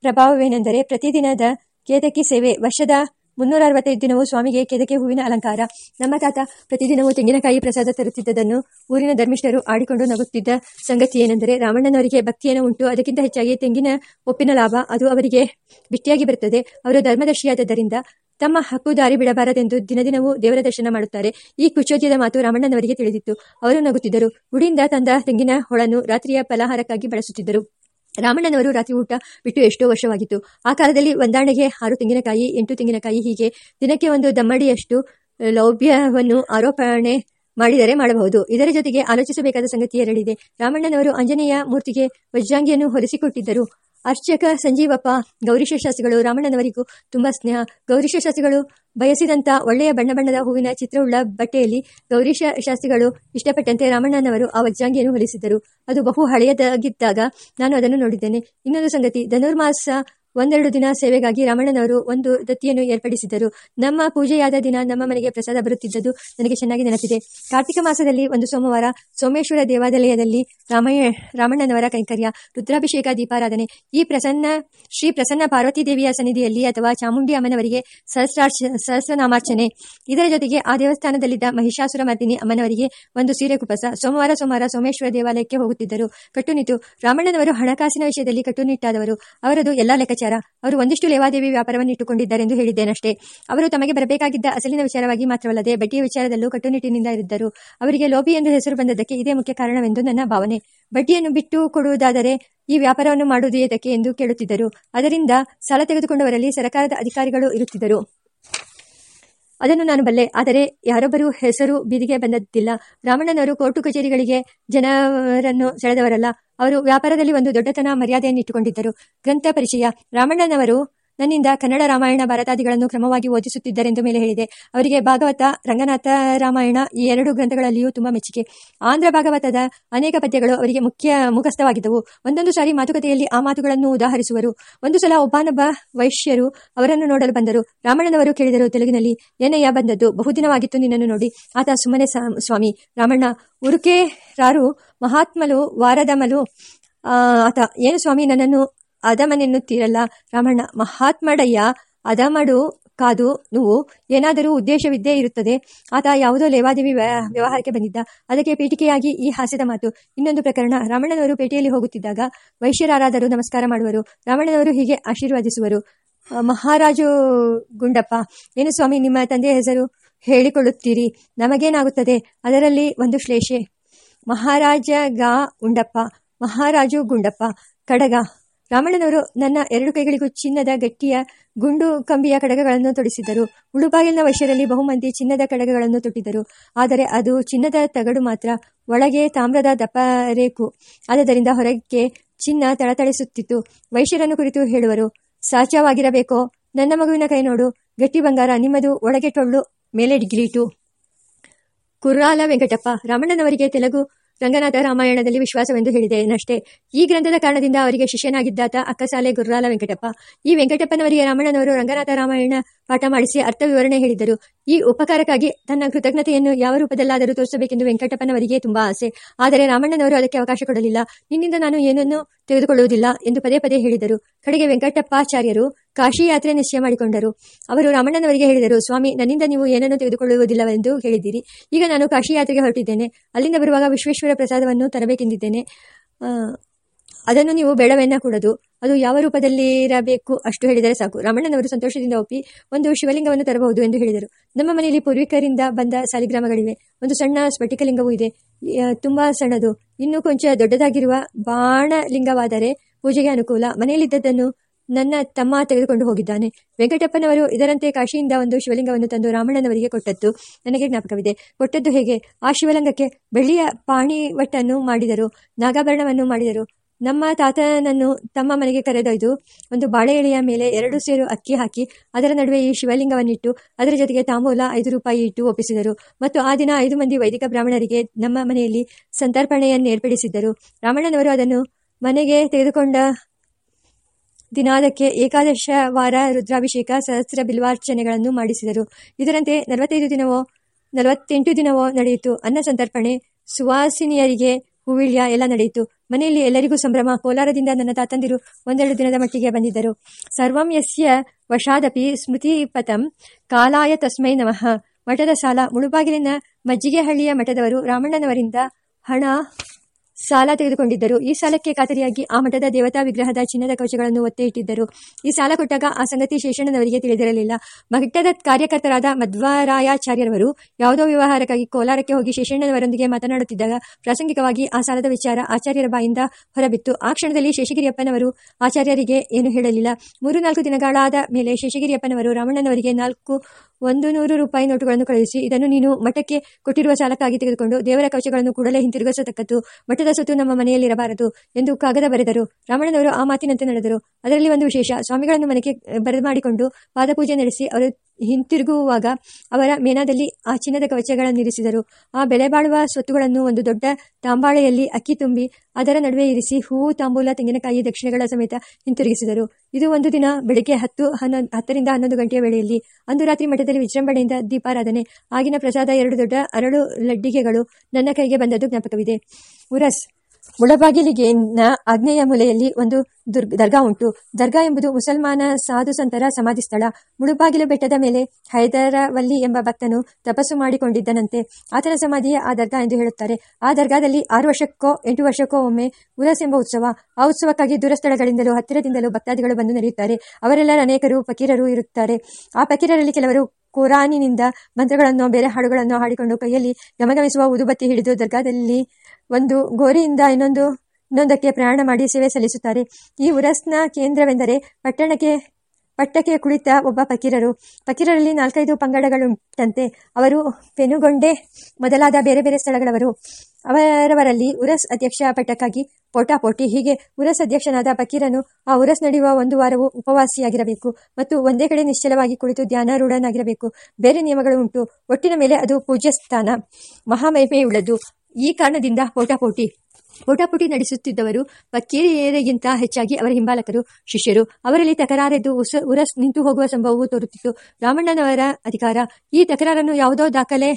ಪ್ರಭಾವವೇನೆಂದರೆ ಪ್ರತಿದಿನದ ಕೇದಕಿ ಸೇವೆ, ವರ್ಷದ ಮುನ್ನೂರ ಅರವತ್ತೈದು ದಿನವೂ ಸ್ವಾಮಿಗೆ ಕೆದಕೆ ಹೂವಿನ ಅಲಂಕಾರ. ನಮ್ಮ ತಾತ ಪ್ರತಿದಿನವೂ ತೆಂಗಿನಕಾಯಿ ಪ್ರಸಾದ ತರುತ್ತಿದ್ದದನ್ನು ಊರಿನ ಧರ್ಮಿಷ್ಠರು ಆಡಿಕೊಂಡು ನಗುತ್ತಿದ್ದ ಸಂಗತಿ ಏನೆಂದರೆ ರಾಮಣ್ಣನವರಿಗೆ ಭಕ್ತಿಯನ್ನು ಉಂಟು. ಅದಕ್ಕಿಂತ ಹೆಚ್ಚಾಗಿ ತೆಂಗಿನ ಒಪ್ಪಿನ ಲಾಭ ಅದು ಅವರಿಗೆ ಬಿಟ್ಟಿಯಾಗಿ ಬರುತ್ತದೆ. ಅವರು ಧರ್ಮದರ್ಶಿಯಾದದ್ದರಿಂದ ತಮ್ಮ ಹಕ್ಕು ದಾರಿ ಬಿಡಬಾರದೆಂದು ದಿನದಿನವೂ ದೇವರ ದರ್ಶನ ಮಾಡುತ್ತಾರೆ. ಈ ಕುಚೋದ್ಯದ ಮಾತು ರಾಮಣ್ಣನವರಿಗೆ ತಿಳಿದಿತ್ತು. ಅವರು ನಗುತ್ತಿದ್ದರು. ಗುಡಿಯಿಂದ ತಂದ ತೆಂಗಿನ ಹೊಳನ್ನು ರಾತ್ರಿಯ ಫಲಹಾರಕ್ಕಾಗಿ ಬಳಸುತ್ತಿದ್ದರು. ರಾಮಣ್ಣನವರು ರಾತ್ರಿ ಊಟ ಬಿಟ್ಟು ಎಷ್ಟೋ ವರ್ಷವಾಗಿತ್ತು. ಆ ಕಾಲದಲ್ಲಿ ಒಂದಾಣೆಗೆ ಆರು ತೆಂಗಿನಕಾಯಿ, ಎಂಟು ತೆಂಗಿನಕಾಯಿ ಹೀಗೆ ದಿನಕ್ಕೆ ಒಂದು ದಮ್ಮಡಿಯಷ್ಟು ಲೌಭ್ಯವನ್ನು ಆರೋಪಣೆ ಮಾಡಿದರೆ ಮಾಡಬಹುದು. ಇದರ ಜೊತೆಗೆ ಆಲೋಚಿಸಬೇಕಾದ ಸಂಗತಿ ಎರಡಿದೆ. ರಾಮಣ್ಣನವರು ಆಂಜನೇಯ ಮೂರ್ತಿಗೆ ವಜ್ರಾಂಗಿಯನ್ನು ಹೊಲಿಸಿಕೊಟ್ಟಿದ್ದರು. ಅರ್ಚಕ ಸಂಜೀವಪ್ಪ ಗೌರೀಶ ಶಾಸ್ತ್ರಿಗಳು ರಾಮಣ್ಣನವರಿಗೂ ತುಂಬ ಸ್ನೇಹ. ಗೌರೀಶ ಶಾಸ್ತ್ರಿಗಳು ಬಯಸಿದಂಥ ಒಳ್ಳೆಯ ಬಣ್ಣ ಬಣ್ಣದ ಹೂವಿನ ಚಿತ್ರವುಳ್ಳ ಬಟ್ಟೆಯಲ್ಲಿ ಗೌರೀಶ ಶಾಸ್ತ್ರಿಗಳು ಇಷ್ಟಪಟ್ಟಂತೆ ರಾಮಣ್ಣನವರು ಆ ವಜ್ರಾಂಗಿಯನ್ನು ಹೊಲಿಸಿದ್ದರು ಅದು ಬಹು ಹಳೆಯದಾಗಿದ್ದಾಗ ನಾನು ಅದನ್ನು ನೋಡಿದ್ದೇನೆ. ಇನ್ನೊಂದು ಸಂಗತಿ, ಧನುರ್ಮಾಸ ಒಂದೆರಡು ದಿನ ಸೇವೆಗಾಗಿ ರಾಮಣ್ಣನವರು ಒಂದು ದತ್ತಿಯನ್ನು ಏರ್ಪಡಿಸಿದ್ದರು. ನಮ್ಮ ಪೂಜೆಯಾದ ದಿನ ನಮ್ಮ ಮನೆಗೆ ಪ್ರಸಾದ ಬರುತ್ತಿದ್ದದ್ದು ನನಗೆ ಚೆನ್ನಾಗಿ ನೆನಪಿದೆ. ಕಾರ್ತಿಕ ಮಾಸದಲ್ಲಿ ಒಂದು ಸೋಮವಾರ ಸೋಮೇಶ್ವರ ದೇವಾಲಯದಲ್ಲಿ ರಾಮಯ್ಯ, ರಾಮಣ್ಣನವರ ಕೈಂಕರ್ಯ, ರುದ್ರಾಭಿಷೇಕ, ದೀಪಾರಾಧನೆ. ಈ ಪ್ರಸನ್ನ, ಶ್ರೀ ಪ್ರಸನ್ನ ಪಾರ್ವತಿ ದೇವಿಯ ಸನ್ನಿಧಿಯಲ್ಲಿ ಅಥವಾ ಚಾಮುಂಡಿ ಅಮ್ಮನವರಿಗೆ ಸಹಸ್ರಾರ್ಚ, ಸಹಸ್ರನಾಮಾರ್ಚನೆ. ಇದರ ಜೊತೆಗೆ ಆ ದೇವಸ್ಥಾನದಲ್ಲಿದ್ದ ಮಹಿಷಾಸುರ ಮರ್ದಿನಿ ಅಮ್ಮನವರಿಗೆ ಒಂದು ಸೀರೆ ಕುಪಸ. ಸೋಮವಾರ ಸೋಮವಾರ ಸೋಮೇಶ್ವರ ದೇವಾಲಯಕ್ಕೆ ಹೋಗುತ್ತಿದ್ದರು. ಕಟ್ಟುನಿಟ್ಟು. ರಾಮಣ್ಣನವರು ಹಣಕಾಸಿನ ವಿಷಯದಲ್ಲಿ ಕಟ್ಟುನಿಟ್ಟಾದವರು. ಅವರದು ಎಲ್ಲಾ ಲೆಕ್ಕಾಚಾರ ಅವರು ಒಂದಿಷ್ಟು ಲೇವಾದೇವಿ ವ್ಯಾಪಾರವನ್ನು ಇಟ್ಟುಕೊಂಡಿದ್ದಾರೆಂದು ಹೇಳಿದ್ದೇನಷ್ಟೇ. ಅವರು ತಮಗೆ ಬರಬೇಕಾಗಿದ್ದ ಅಸಲಿನ ವಿಚಾರವಾಗಿ ಮಾತ್ರವಲ್ಲದೆ ಬಡ್ಡಿಯ ವಿಚಾರದಲ್ಲೂ ಕಟ್ಟುನಿಟ್ಟಿನಿಂದ ಇದ್ದರು. ಅವರಿಗೆ ಲೋಬಿ ಎಂದು ಹೆಸರು ಬಂದದಕ್ಕೆ ಇದೇ ಮುಖ್ಯ ಕಾರಣವೆಂದು ನನ್ನ ಭಾವನೆ. ಬಡ್ಡಿಯನ್ನು ಬಿಟ್ಟು ಕೊಡುವುದಾದರೆ ಈ ವ್ಯಾಪಾರವನ್ನು ಮಾಡುವುದು ಏತಕ್ಕೆ ಎಂದು ಕೇಳುತ್ತಿದ್ದರು. ಅದರಿಂದ ಸಾಲ ತೆಗೆದುಕೊಂಡವರಲ್ಲಿ ಸರ್ಕಾರದ ಅಧಿಕಾರಿಗಳು ಇರುತ್ತಿದ್ದರು. ಅದನ್ನು ನಾನು ಬಲ್ಲೆ. ಆದರೆ ಯಾರೊಬ್ಬರೂ ಹೆಸರು ಬೀದಿಗೆ ಬಂದದ್ದಿಲ್ಲ. ರಾಮಣ್ಣನವರು ಕೋರ್ಟು ಕಚೇರಿಗಳಿಗೆ ಜನರನ್ನು ಸೆಳೆದವರಲ್ಲ. ಅವರು ವ್ಯಾಪಾರದಲ್ಲಿ ಒಂದು ದೊಡ್ಡತನ ಮರ್ಯಾದೆಯನ್ನು ಇಟ್ಟುಕೊಂಡಿದ್ದರು ಗ್ರಂಥ ಪರಿಚಯ ರಾಮಣ್ಣನವರು ನನ್ನಿಂದ ಕನ್ನಡ ರಾಮಾಯಣ ಭಾರತಾದಿಗಳನ್ನು ಕ್ರಮವಾಗಿ ಓದಿಸುತ್ತಿದ್ದರೆಂದು ಮೇಲೆ ಹೇಳಿದೆ. ಅವರಿಗೆ ಭಾಗವತ, ರಂಗನಾಥ ರಾಮಾಯಣ ಈ ಎರಡು ಗ್ರಂಥಗಳಲ್ಲಿಯೂ ತುಂಬಾ ಮೆಚ್ಚುಗೆ. ಆಂಧ್ರ ಭಾಗವತದ ಅನೇಕ ಪದ್ಯಗಳು ಅವರಿಗೆ ಮುಖ್ಯ ಮುಖಸ್ಥವಾಗಿದ್ದವು. ಒಂದೊಂದು ಸಾರಿ ಮಾತುಕತೆಯಲ್ಲಿ ಆ ಮಾತುಗಳನ್ನು ಉದಾಹರಿಸುವರು. ಒಂದು ಸಲ ಒಬ್ಬಾನೊಬ್ಬ ವೈಶ್ಯರು ಅವರನ್ನು ನೋಡಲು ಬಂದರು. ರಾಮಣ್ಣನವರು ಕೇಳಿದರು, ತೆಲುಗಿನಲ್ಲಿ ಏನಯ್ಯ ಬಂದದ್ದು. ಬಹುದಿನವಾಗಿತ್ತು ನಿನ್ನನ್ನು ನೋಡಿ. ಆತ ಸುಮ್ಮನೆ ಸ್ವಾಮಿ. ರಾಮಣ್ಣ, ಉರುಕೆ ರಾರು ಮಹಾತ್ಮಲು ವಾರದಮಲು ಆತ. ಏನು ಸ್ವಾಮಿ ನನ್ನನ್ನು ಅದಮನೆನ್ನುತ್ತೀರಲ್ಲ ರಾಮಣ್ಣ, ಮಹಾತ್ಮಡಯ್ಯ ಅದಮಡು ಕಾದು ನೀವು ಏನಾದರೂ ಉದ್ದೇಶವಿದ್ದೇ ಇರುತ್ತದೆ. ಆತ ಯಾವುದೋ ಲೇವಾದೇವಿ ವ್ಯವಹಾರಕ್ಕೆ ಬಂದಿದ್ದ. ಅದಕ್ಕೆ ಪೇಟಿಕೆಯಾಗಿ ಈ ಹಾಸ್ಯದ ಮಾತು. ಇನ್ನೊಂದು ಪ್ರಕರಣ, ರಾಮಣ್ಣನವರು ಪೇಟೆಯಲ್ಲಿ ಹೋಗುತ್ತಿದ್ದಾಗ ವೈಶ್ಯರಾರಾದರೂ ನಮಸ್ಕಾರ ಮಾಡುವರು. ರಾಮಣ್ಣನವರು ಹೀಗೆ ಆಶೀರ್ವಾದಿಸುವರು. ಮಹಾರಾಜು ಗುಂಡಪ್ಪ, ಏನು ಸ್ವಾಮಿ, ನಿಮ್ಮ ತಂದೆಯ ಹೆಸರು? ಹೇಳಿಕೊಳ್ಳುತ್ತೀರಿ. ನಮಗೇನಾಗುತ್ತದೆ? ಅದರಲ್ಲಿ ಒಂದು ಶ್ಲೇಷೆ. ಮಹಾರಾಜ ಗಾ ಉಂಡಪ್ಪ ಮಹಾರಾಜು ಗುಂಡಪ್ಪ, ಕಡಗ. ರಾಮಣ್ಣನವರು ನನ್ನ ಎರಡು ಕೈಗಳಿಗೂ ಚಿನ್ನದ ಗಟ್ಟಿಯ ಗುಂಡು ಕಂಬಿಯ ಕಡಗಗಳನ್ನು ತೊಡಿಸಿದರು ಉಳುಬಾಗಿಲಿನ ವೈಶ್ಯರಲ್ಲಿ ಬಹುಮಂದಿ ಚಿನ್ನದ ಕಡಗಗಳನ್ನು ತೊಟ್ಟಿದ್ದರು. ಆದರೆ ಅದು ಚಿನ್ನದ ತಗಡು ಮಾತ್ರ. ಒಳಗೆ ತಾಮ್ರದ ದಪ್ಪರೇಕು ಆದ್ದರಿಂದ ಹೊರಗೆ ಚಿನ್ನ ತಳತಳಿಸುತ್ತಿತ್ತು. ವೈಶ್ಯರನ್ನು ಕುರಿತು ಹೇಳುವರು ಸಾಚವಾಗಿರಬೇಕೋ ನನ್ನ ಮಗುವಿನ ಕೈ ನೋಡು. ಗಟ್ಟಿ ಬಂಗಾರ, ನಿಮ್ಮದು ಒಳಗೆ ಟೊಳ್ಳು, ಮೇಲೆ ಡಿಗ್ರಿಟು ಕುರ್ರಾಲ ವೆಂಕಟಪ್ಪ, ರಾಮಣ್ಣನವರಿಗೆ ತೆಲುಗು ರಂಗನಾಥ ರಾಮಾಯಣದಲ್ಲಿ ವಿಶ್ವಾಸವೆಂದು ಹೇಳಿದೆನಷ್ಟೇ ಈ ಗ್ರಂಥದ ಕಾರಣದಿಂದ ಅವರಿಗೆ ಶಿಷ್ಯನಾಗಿದ್ದಾತ ಅಕ್ಕಸಾಲೆ ಗುರುರಾಲ ವೆಂಕಟಪ್ಪ. ಈ ವೆಂಕಟಪ್ಪನವರಿಗೆ ರಾಮಣ್ಣನವರು ರಂಗನಾಥ ರಾಮಾಯಣ ಪಾಠ ಮಾಡಿಸಿ ಅರ್ಥ ವಿವರಣೆ ಹೇಳಿದರು ಈ ಉಪಕಾರಕ್ಕಾಗಿ ತನ್ನ ಕೃತಜ್ಞತೆಯನ್ನು ಯಾವ ರೂಪದಲ್ಲಾದರೂ ತೋರಿಸಬೇಕೆಂದು ವೆಂಕಟಪ್ಪನವರಿಗೆ ತುಂಬಾ ಆಸೆ. ಆದರೆ ರಾಮಣ್ಣನವರು ಅದಕ್ಕೆ ಅವಕಾಶ ಕೊಡಲಿಲ್ಲ. ನಿನ್ನಿಂದ ನಾನು ಏನನ್ನೂ ತೆಗೆದುಕೊಳ್ಳುವುದಿಲ್ಲ ಎಂದು ಪದೇ ಪದೇ ಹೇಳಿದರು. ಕಡೆಗೆ ವೆಂಕಟಪ್ಪಾಚಾರ್ಯರು ಕಾಶಿ ಯಾತ್ರೆ ನಿಶ್ಚಯ ಮಾಡಿಕೊಂಡರು. ಅವರು ರಾಮಣ್ಣನವರಿಗೆ ಹೇಳಿದರು, ಸ್ವಾಮಿ, ನನ್ನಿಂದ ನೀವು ಏನನ್ನು ತೆಗೆದುಕೊಳ್ಳುವುದಿಲ್ಲವೆಂದು ಹೇಳಿದ್ದೀರಿ. ಈಗ ನಾನು ಕಾಶಿ ಯಾತ್ರೆಗೆ ಹೊರಟಿದ್ದೇನೆ. ಅಲ್ಲಿಂದ ಬರುವಾಗ ವಿಶ್ವೇಶ್ವರ ಪ್ರಸಾದವನ್ನು ತರಬೇಕೆಂದಿದ್ದೇನೆ. ಅದನ್ನು ನೀವು ಬೇಡವೆನ್ನ ಕೂಡದು. ಅದು ಯಾವ ರೂಪದಲ್ಲಿರಬೇಕು ಅಷ್ಟು ಹೇಳಿದರೆ ಸಾಕು. ರಾಮಣ್ಣನವರು ಸಂತೋಷದಿಂದ ಒಪ್ಪಿ ಒಂದು ಶಿವಲಿಂಗವನ್ನು ತರಬಹುದು ಎಂದು ಹೇಳಿದರು. ನಮ್ಮ ಮನೆಯಲ್ಲಿ ಪೂರ್ವಿಕರಿಂದ ಬಂದ ಸಾಲಿಗ್ರಾಮಗಳಿವೆ. ಒಂದು ಸಣ್ಣ ಸ್ಫಟಿಕಲಿಂಗವೂ ಇದೆ. ತುಂಬಾ ಸಣ್ಣದು. ಇನ್ನೂ ಕೊಂಚ ದೊಡ್ಡದಾಗಿರುವ ಬಾಣಲಿಂಗವಾದರೆ ಪೂಜೆಗೆ ಅನುಕೂಲ. ಮನೆಯಲ್ಲಿದ್ದದ್ದನ್ನು ನನ್ನ ತಮ್ಮ ತೆಗೆದುಕೊಂಡು ಹೋಗಿದ್ದಾನೆ. ವೆಂಕಟಪ್ಪನವರು ಇದರಂತೆ ಕಾಶಿಯಿಂದ ಒಂದು ಶಿವಲಿಂಗವನ್ನು ತಂದು ರಾಮಣ್ಣನವರಿಗೆ ಕೊಟ್ಟದ್ದು ನನಗೆ ಜ್ಞಾಪಕವಿದೆ. ಕೊಟ್ಟದ್ದು ಹೇಗೆ? ಆ ಶಿವಲಿಂಗಕ್ಕೆ ಬೆಳ್ಳಿಯ ಪಾಣಿವಟ್ಟನ್ನು ಮಾಡಿದರು, ನಾಗಾಭರಣವನ್ನು ಮಾಡಿದರು. ನಮ್ಮ ತಾತನನ್ನು ತಮ್ಮ ಮನೆಗೆ ಕರೆದೊಯ್ದು ಒಂದು ಬಾಳೆ ಎಳೆಯ ಮೇಲೆ ಎರಡು ಸೇರು ಅಕ್ಕಿ ಹಾಕಿ ಅದರ ನಡುವೆ ಈ ಶಿವಲಿಂಗವನ್ನಿಟ್ಟು ಅದರ ಜೊತೆಗೆ ತಾಂಬೂಲ ಐದು ರೂಪಾಯಿ ಇಟ್ಟು ಒಪ್ಪಿಸಿದರು. ಮತ್ತು ಆ ದಿನ ಐದು ಮಂದಿ ವೈದಿಕ ಬ್ರಾಹ್ಮಣರಿಗೆ ನಮ್ಮ ಮನೆಯಲ್ಲಿ ಸಂತರ್ಪಣೆಯನ್ನು ಏರ್ಪಡಿಸಿದ್ದರು ರಾಮಣ್ಣನವರು ಅದನ್ನು ಮನೆಗೆ ತೆಗೆದುಕೊಂಡ ದಿನಾದಕ್ಕೆ ಏಕಾದಶ ವಾರ ರುದ್ರಾಭಿಷೇಕ, ಸಹಸ್ರ ಬಿಲ್ವಾರ್ಚನೆಗಳನ್ನು ಮಾಡಿಸಿದರು. ಇದರಂತೆ ನಲವತ್ತೈದು ದಿನವೋ, ನಲವತ್ತೆಂಟು ದಿನವೋ ನಡೆಯಿತು. ಅನ್ನ ಸಂತರ್ಪಣೆ, ಸುವಾಸಿನಿಯರಿಗೆ ಹೂವಿಳ್ಯ ಎಲ್ಲ ನಡೆಯಿತು. ಮನೆಯಲ್ಲಿ ಎಲ್ಲರಿಗೂ ಸಂಭ್ರಮ. ಕೋಲಾರದಿಂದ ನನ್ನ ತಾತಂದಿರು ಒಂದೆರಡು ದಿನದ ಮಟ್ಟಿಗೆ ಬಂದಿದ್ದರು. ಸರ್ವಂ ಯಸ್ಯ ವಶಾದಪಿ ಸ್ಮೃತಿಪಥಂ ಕಾಲಾಯ ತಸ್ಮೈ ನಮಃ. ಮಠದ ಸಾಲ ಮುಳುಬಾಗಿಲಿನ ಮಜ್ಜಿಗೆಹಳ್ಳಿಯ ಮಠದವರು ರಾಮಣ್ಣನವರಿಂದ ಹಣ ಸಾಲ ತೆಗೆದುಕೊಂಡಿದ್ದರು. ಈ ಸಾಲಕ್ಕೆ ಖಾತರಿಯಾಗಿ ಆ ಮಠದ ದೇವತಾ ವಿಗ್ರಹದ ಚಿನ್ನದ ಕವಚಗಳನ್ನು ಒತ್ತೆ ಇಟ್ಟಿದ್ದರು. ಈ ಸಾಲ ಕೊಟ್ಟಾಗ ಆ ಸಂಗತಿ ಶೇಷಣ್ಣನವರಿಗೆ ತಿಳಿದಿರಲಿಲ್ಲ. ಮಠದ ಕಾರ್ಯಕರ್ತರಾದ ಮಧ್ವರಾಯಾಚಾರ್ಯರವರು ಯಾವುದೋ ವ್ಯವಹಾರಕ್ಕಾಗಿ ಕೋಲಾರಕ್ಕೆ ಹೋಗಿ ಶೇಷಣ್ಣನವರೊಂದಿಗೆ ಮಾತನಾಡುತ್ತಿದ್ದಾಗ ಪ್ರಾಸಂಗಿಕವಾಗಿ ಆ ಸಾಲದ ವಿಚಾರ ಆಚಾರ್ಯರ ಬಾಯಿಂದ ಹೊರಬಿತ್ತು. ಆ ಕ್ಷಣದಲ್ಲಿ ಶೇಷಗಿರಿಯಪ್ಪನವರು ಆಚಾರ್ಯರಿಗೆ ಏನು ಹೇಳಲಿಲ್ಲ. ಮೂರು ನಾಲ್ಕು ದಿನಗಳಾದ ಮೇಲೆ ಶೇಷಗಿರಿಯಪ್ಪನವರು ರಾಮಣ್ಣನವರಿಗೆ ನಾಲ್ಕು ಒಂದು ನೂರು ರೂಪಾಯಿ ನೋಟುಗಳನ್ನು ಕಳುಹಿಸಿ, ಇದನ್ನು ನೀನು ಮಠಕ್ಕೆ ಕೊಟ್ಟಿರುವ ಸಾಲಕ್ಕಾಗಿ ತೆಗೆದುಕೊಂಡು ದೇವರ ಕವಚಗಳನ್ನು ಕೂಡಲೇ ಹಿಂತಿರುಗಿಸತಕ್ಕದ್ದು. ಮಠದ ಸೊತ್ತು ನಮ್ಮ ಮನೆಯಲ್ಲಿರಬಾರದು ಎಂದು ಕಾಗದ ಬರೆದರು. ರಾಮಣ್ಣನವರು ಆ ಮಾತಿನಂತೆ ನಡೆದರು. ಅದರಲ್ಲಿ ಒಂದು ವಿಶೇಷ, ಸ್ವಾಮಿಗಳನ್ನು ಮನೆಗೆ ಬರಮಾಡಿಕೊಂಡು ಪಾದಪೂಜೆ ನಡೆಸಿ ಅವರು ಹಿಂತಿರುಗುವಾಗ ಅವರ ಮೇನಾದಲ್ಲಿ ಆ ಚಿನ್ನದ ಕವಚಗಳನ್ನಿರಿಸಿದರು. ಆ ಬೆಲೆ ಬಾಳುವ ಸ್ವತ್ತುಗಳನ್ನು ಒಂದು ದೊಡ್ಡ ತಾಂಬಾಳೆಯಲ್ಲಿ ಅಕ್ಕಿ ತುಂಬಿ ಅದರ ನಡುವೆ ಇರಿಸಿ ಹೂವು ತಾಂಬೂಲ, ತೆಂಗಿನಕಾಯಿ, ದಕ್ಷಿಣೆಗಳ ಸಮೇತ ಹಿಂತಿರುಗಿಸಿದರು. ಇದು ಒಂದು ದಿನ ಬೆಳಗ್ಗೆ ಹತ್ತು ಹನ್ನೊಂದು ಹತ್ತರಿಂದ ಹನ್ನೊಂದು ಗಂಟೆಯ ವೇಳೆಯಲ್ಲಿ. ಅಂದು ರಾತ್ರಿ ಮಠದಲ್ಲಿ ವಿಜೃಂಭಣೆಯಿಂದ ದೀಪಾರಾಧನೆ. ಆಗಿನ ಪ್ರಸಾದ ಎರಡು ದೊಡ್ಡ ಅರಳು ಲಡ್ಡಿಗೆಗಳು ನನ್ನ ಕೈಗೆ ಬಂದದ್ದು ಜ್ಞಾಪಕವಿದೆ. ಉರಸ್ ಮುಳಬಾಗಿಲಿಗೆ ಆಗ್ನೇಯ ಮೂಲೆಯಲ್ಲಿ ಒಂದು ದುರ್ಗ, ದರ್ಗಾ ಉಂಟು. ದರ್ಗಾ ಎಂಬುದು ಮುಸಲ್ಮಾನ ಸಾಧು ಸಂತರ ಸಮಾಧಿ ಸ್ಥಳ. ಮುಳುಬಾಗಿಲು ಬೆಟ್ಟದ ಮೇಲೆ ಹೈದರವಲ್ಲಿ ಎಂಬ ಭಕ್ತನು ತಪಸ್ಸು ಮಾಡಿಕೊಂಡಿದ್ದನಂತೆ. ಆತನ ಸಮಾಧಿಯೇ ಆ ದರ್ಗಾ ಎಂದು ಹೇಳುತ್ತಾರೆ. ಆ ದರ್ಗಾದಲ್ಲಿ ಆರು ವರ್ಷಕ್ಕೋ, ಎಂಟು ವರ್ಷಕ್ಕೋ ಒಮ್ಮೆ ಉರಸ್ ಎಂಬ ಉತ್ಸವ. ಆ ಉತ್ಸವಕ್ಕಾಗಿ ದೂರಸ್ಥಳಗಳಿಂದಲೂ ಹತ್ತಿರದಿಂದಲೂ ಭಕ್ತಾದಿಗಳು ಬಂದು ನಡೆಯುತ್ತಾರೆ ಅವರೆಲ್ಲ ಅನೇಕರು ಫಕೀರರು ಇರುತ್ತಾರೆ. ಆ ಫಕೀರರಲ್ಲಿ ಕೆಲವರು ಕುರಾನಿನಿಂದ ಮಂತ್ರಗಳನ್ನು, ಬೇರೆ ಹಾಡುಗಳನ್ನು ಹಾಡಿಕೊಂಡು ಕೈಯಲ್ಲಿ ಗಮಗಮಿಸುವ ಉದುಬತ್ತಿ ಹಿಡಿದು ದರ್ಗಾದಲ್ಲಿ ಒಂದು ಗೋರಿಯಿಂದ ಇನ್ನೊಂದು, ಇನ್ನೊಂದಕ್ಕೆ ಪ್ರಯಾಣ ಮಾಡಿ ಸೇವೆ ಸಲ್ಲಿಸುತ್ತಾರೆ. ಈ ಉರಸ್ನ ಕೇಂದ್ರವೆಂದರೆ ಪಟ್ಟಣಕ್ಕೆ ಪಟ್ಟಕ್ಕೆ ಕುಳಿತ ಒಬ್ಬ ಫಕೀರರು. ಫಕೀರರಲ್ಲಿ ನಾಲ್ಕೈದು ಪಂಗಡಗಳುಂಟಂತೆ. ಅವರು ಪೆನುಗೊಂಡೆ ಮೊದಲಾದ ಬೇರೆ ಬೇರೆ ಸ್ಥಳಗಳವರು. ಅವರವರಲ್ಲಿ ಉರಸ್ ಅಧ್ಯಕ್ಷ ಪಟ್ಟಕ್ಕಾಗಿ ಪೋಟಾಪೋಟಿ ಹೀಗೆ ಉರಸ್ ಅಧ್ಯಕ್ಷನಾದ ಫಕೀರನು ಆ ಉರಸ್ ನಡೆಯುವ ಒಂದು ವಾರವು ಉಪವಾಸಿಯಾಗಿರಬೇಕು ಮತ್ತು ಒಂದೇ ಕಡೆ ನಿಶ್ಚಲವಾಗಿ ಕುಳಿತು ಧ್ಯಾನಾರೂಢನಾಗಿರಬೇಕು. ಬೇರೆ ನಿಯಮಗಳು ಉಂಟು. ಒಟ್ಟಿನ ಮೇಲೆ ಅದು ಪೂಜ್ಯ ಸ್ಥಾನ ಮಹಾಮಹಿಮೆಯುಳ್ಳದ್ದು. ಈ ಕಾರಣದಿಂದ ಪೋಟಾಪೋಟಿ ಪೋಟಾಪೋಟಿ ನಡೆಸುತ್ತಿದ್ದವರು ಪಕ್ಕೇರಿಯರಿಗಿಂತ ಹೆಚ್ಚಾಗಿ ಅವರ ಹಿಂಬಾಲಕರು, ಶಿಷ್ಯರು. ಅವರಲ್ಲಿ ತಕರಾರೆದ್ದು ಉಸ ಉರಸ್ ನಿಂತು ಹೋಗುವ ಸಂಭವವು ತೋರುತ್ತಿತ್ತು. ರಾಮಣ್ಣನವರ ಅಧಿಕಾರ, ಈ ತಕರಾರನ್ನು ಯಾವುದೋ ದಾಖಲೆ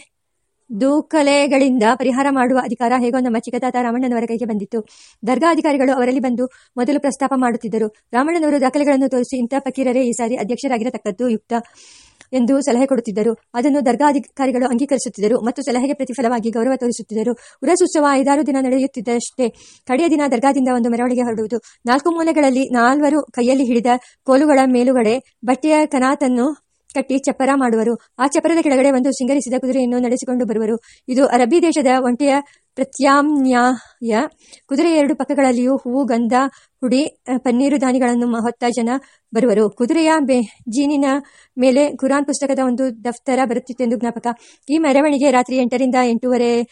ದೂಕಲೆಗಳಿಂದ ಪರಿಹಾರ ಮಾಡುವ ಅಧಿಕಾರ ಹೇಗೋ ನಮ್ಮ ಚಿಕ್ಕತಾತ ರಾಮಣ್ಣನವರ ಕೈಗೆ ಬಂದಿತ್ತು. ದರ್ಗಾ ಅಧಿಕಾರಿಗಳು ಅವರಲ್ಲಿ ಬಂದು ಮೊದಲು ಪ್ರಸ್ತಾಪ ಮಾಡುತ್ತಿದ್ದರು. ರಾಮಣ್ಣನವರು ದಾಖಲೆಗಳನ್ನು ತೋರಿಸಿ ಇಂಥ ಫಕೀರರೇ ಈ ಸಾರಿ ಅಧ್ಯಕ್ಷರಾಗಿರತಕ್ಕದ್ದು ಯುಕ್ತ ಎಂದು ಸಲಹೆ ಕೊಡುತ್ತಿದ್ದರು. ಅದನ್ನು ದರ್ಗಾಧಿಕಾರಿಗಳು ಅಂಗೀಕರಿಸುತ್ತಿದ್ದರು ಮತ್ತು ಸಲಹೆಗೆ ಪ್ರತಿಫಲವಾಗಿ ಗೌರವ ತೋರಿಸುತ್ತಿದ್ದರು. ಉರಸುತ್ಸವ ಐದಾರು ದಿನ ನಡೆಯುತ್ತಿದ್ದಷ್ಟೇ. ಕಡೆಯ ದಿನ ದರ್ಗಾದಿಂದ ಒಂದು ಮೆರವಣಿಗೆ ಹೊರಡುವುದು. ನಾಲ್ಕು ಮೂಲೆಗಳಲ್ಲಿ ನಾಲ್ವರು ಕೈಯಲ್ಲಿ ಹಿಡಿದ ಕೋಲುಗಳ ಮೇಲುಗಡೆ ಬಟ್ಟೆಯ ಕನಾತನ್ನು ಕಟ್ಟಿ ಚಪ್ಪರ ಮಾಡುವರು. ಆ ಚಪ್ಪರದ ಕೆಳಗಡೆ ಒಂದು ಶೃಂಗರಿಸಿದ ಕುದುರೆಯನ್ನು ನಡೆಸಿಕೊಂಡು ಬರುವರು. ಇದು ಅರಬ್ಬಿ ದೇಶದ ಒಂಟೆಯ ಪ್ರತ್ಯಾಮ್ನಾಯ. ಕುದುರೆಯ ಎರಡು ಪಕ್ಕಗಳಲ್ಲಿಯೂ ಹೂವು, ಗಂಧ, ಹುಡಿ ಪನ್ನೀರು ದಾನಿಗಳನ್ನು ಹೊತ್ತ ಜನ ಬರುವರು. ಕುದುರೆಯ ಜೀನಿನ ಮೇಲೆ ಕುರಾನ್ ಪುಸ್ತಕದ ಒಂದು ದಫ್ತರ ಬರುತ್ತಿತ್ತೆಂದು ಜ್ಞಾಪಕ. ಈ ಮೆರವಣಿಗೆ ರಾತ್ರಿ ಎಂಟರಿಂದ ಎಂಟೂವರೆ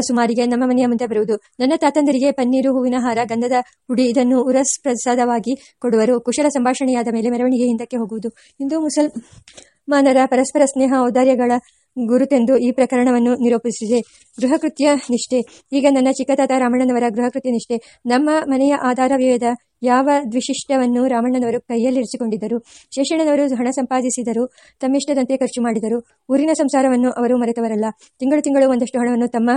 ಸುಮಾರಿಗೆ ನಮ್ಮ ಮನೆಯ ಮುಂದೆ ಬರುವುದು. ನನ್ನ ತಾತಂದರಿಗೆ ಪನ್ನೀರು, ಹೂವಿನ ಹಾರ, ಗಂಧದ ಹುಡಿ, ಇದನ್ನು ಉರಸ್ ಪ್ರಸಾದವಾಗಿ ಕೊಡುವರು. ಕುಶಲ ಸಂಭಾಷಣೆಯಾದ ಮೇಲೆ ಮೆರವಣಿಗೆ ಹಿಂದಕ್ಕೆ ಹೋಗುವುದು. ಹಿಂದೂ ಮುಸಲ್ಮಾನರ ಪರಸ್ಪರ ಸ್ನೇಹ, ಔದಾರ್ಯಗಳ ಗುರುತೆಂದು ಈ ಪ್ರಕರಣವನ್ನು ನಿರೂಪಿಸಿದೆ. ಗೃಹಕೃತ್ಯ ನಿಷ್ಠೆ. ಈಗ ನನ್ನ ಚಿಕ್ಕತಾತ ರಾಮಣ್ಣನವರ ಗೃಹಕೃತ್ಯ ನಿಷ್ಠೆ. ನಮ್ಮ ಮನೆಯ ಆಧಾರವೇದ ಯಾವ ದ್ವಿಶಿಷ್ಟವನ್ನು ರಾಮಣ್ಣನವರು ಕೈಯಲ್ಲಿರಿಸಿಕೊಂಡಿದ್ದರು? ಶೇಷಣ್ಣನವರು ಹಣ ಸಂಪಾದಿಸಿದರು, ತಮ್ಮಿಷ್ಟದಂತೆ ಖರ್ಚು ಮಾಡಿದರು. ಊರಿನ ಸಂಸಾರವನ್ನು ಅವರು ಮರೆತವರಲ್ಲ. ತಿಂಗಳು ತಿಂಗಳು ಒಂದಷ್ಟು ಹಣವನ್ನು ತಮ್ಮ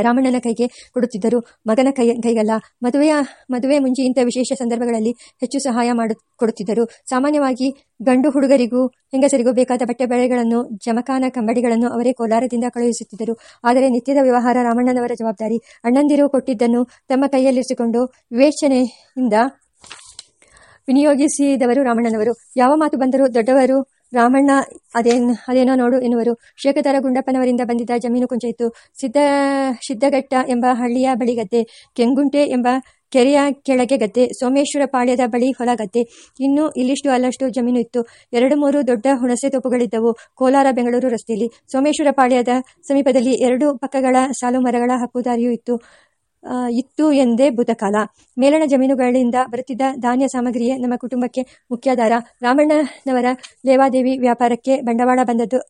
ರಾಮಣ್ಣನ ಕೈಗೆ ಕೊಡುತ್ತಿದ್ದರು. ಮಗನ ಕೈ, ಕೈಗಲ್ಲ. ಮದುವೆಯ, ಮದುವೆ ಮುಂಚೆ ಇಂಥ ವಿಶೇಷ ಸಂದರ್ಭಗಳಲ್ಲಿ ಹೆಚ್ಚು ಸಹಾಯ ಮಾಡು, ಕೊಡುತ್ತಿದ್ದರು. ಸಾಮಾನ್ಯವಾಗಿ ಗಂಡು ಹುಡುಗರಿಗೂ, ಹೆಂಗಸರಿಗೂ ಬೇಕಾದ ಬಟ್ಟೆ ಬಳೆಗಳನ್ನು, ಜಮಖಾನ ಕಂಬಡಿಗಳನ್ನು ಅವರೇ ಕೋಲಾರದಿಂದ ಕಳುಹಿಸುತ್ತಿದ್ದರು. ಆದರೆ ನಿತ್ಯದ ವ್ಯವಹಾರ ರಾಮಣ್ಣನವರ ಜವಾಬ್ದಾರಿ. ಅಣ್ಣಂದಿರು ಕೊಟ್ಟಿದ್ದನ್ನು ತಮ್ಮ ಕೈಯಲ್ಲಿರಿಸಿಕೊಂಡು ವಿವೇಚನೆಯಿಂದ ವಿನಿಯೋಗಿಸಿದವರು ರಾಮಣ್ಣನವರು ಯಾವ ಮಾತು ಬಂದರೂ ದೊಡ್ಡವರು ರಾಮಣ್ಣ ಅದೇನ್, ಅದೇನೋ ನೋಡು ಎನ್ನುವರು. ಶೇಖತರ ಗುಂಡಪ್ಪನವರಿಂದ ಬಂದಿದ್ದ ಜಮೀನು ಕೊಂಚ ಇತ್ತು. ಸಿದ್ಧ ಸಿದ್ದಘಟ್ಟ ಎಂಬ ಹಳ್ಳಿಯ ಬಳಿ ಗದ್ದೆ, ಕೆಂಗುಂಟೆ ಎಂಬ ಕೆರೆಯ ಕೆಳಗೆ ಗದ್ದೆ, ಸೋಮೇಶ್ವರ ಪಾಳ್ಯದ ಬಳಿ ಹೊಲ ಗದ್ದೆ ಇನ್ನು ಇಲ್ಲಿಷ್ಟು ಅಲ್ಲಷ್ಟು ಜಮೀನು ಇತ್ತು. ಎರಡು ಮೂರು ದೊಡ್ಡ ಹುಣಸೆ ತೋಪುಗಳಿದ್ದವು ಕೋಲಾರ ಬೆಂಗಳೂರು ರಸ್ತೆಯಲ್ಲಿ. ಸೋಮೇಶ್ವರ ಪಾಳ್ಯದ ಸಮೀಪದಲ್ಲಿ ಎರಡು ಪಕ್ಕಗಳ ಸಾಲು ಮರಗಳ ಹಕ್ಕುದಾರಿಯೂ ಇತ್ತು. ಇತ್ತು ಎಂದೇ ಭೂತಕಾಲ. ಮೇಲಣ ಜಮೀನುಗಳಿಂದ ಬರುತ್ತಿದ್ದ ಧಾನ್ಯ ಸಾಮಗ್ರಿಯೇ ನಮ್ಮ ಕುಟುಂಬಕ್ಕೆ ಮುಖ್ಯಾಧಾರ. ರಾಮಣ್ಣನವರ ಲೇವಾದೇವಿ ವ್ಯಾಪಾರಕ್ಕೆ ಬಂಡವಾಳ ಬಂದದ್ದು.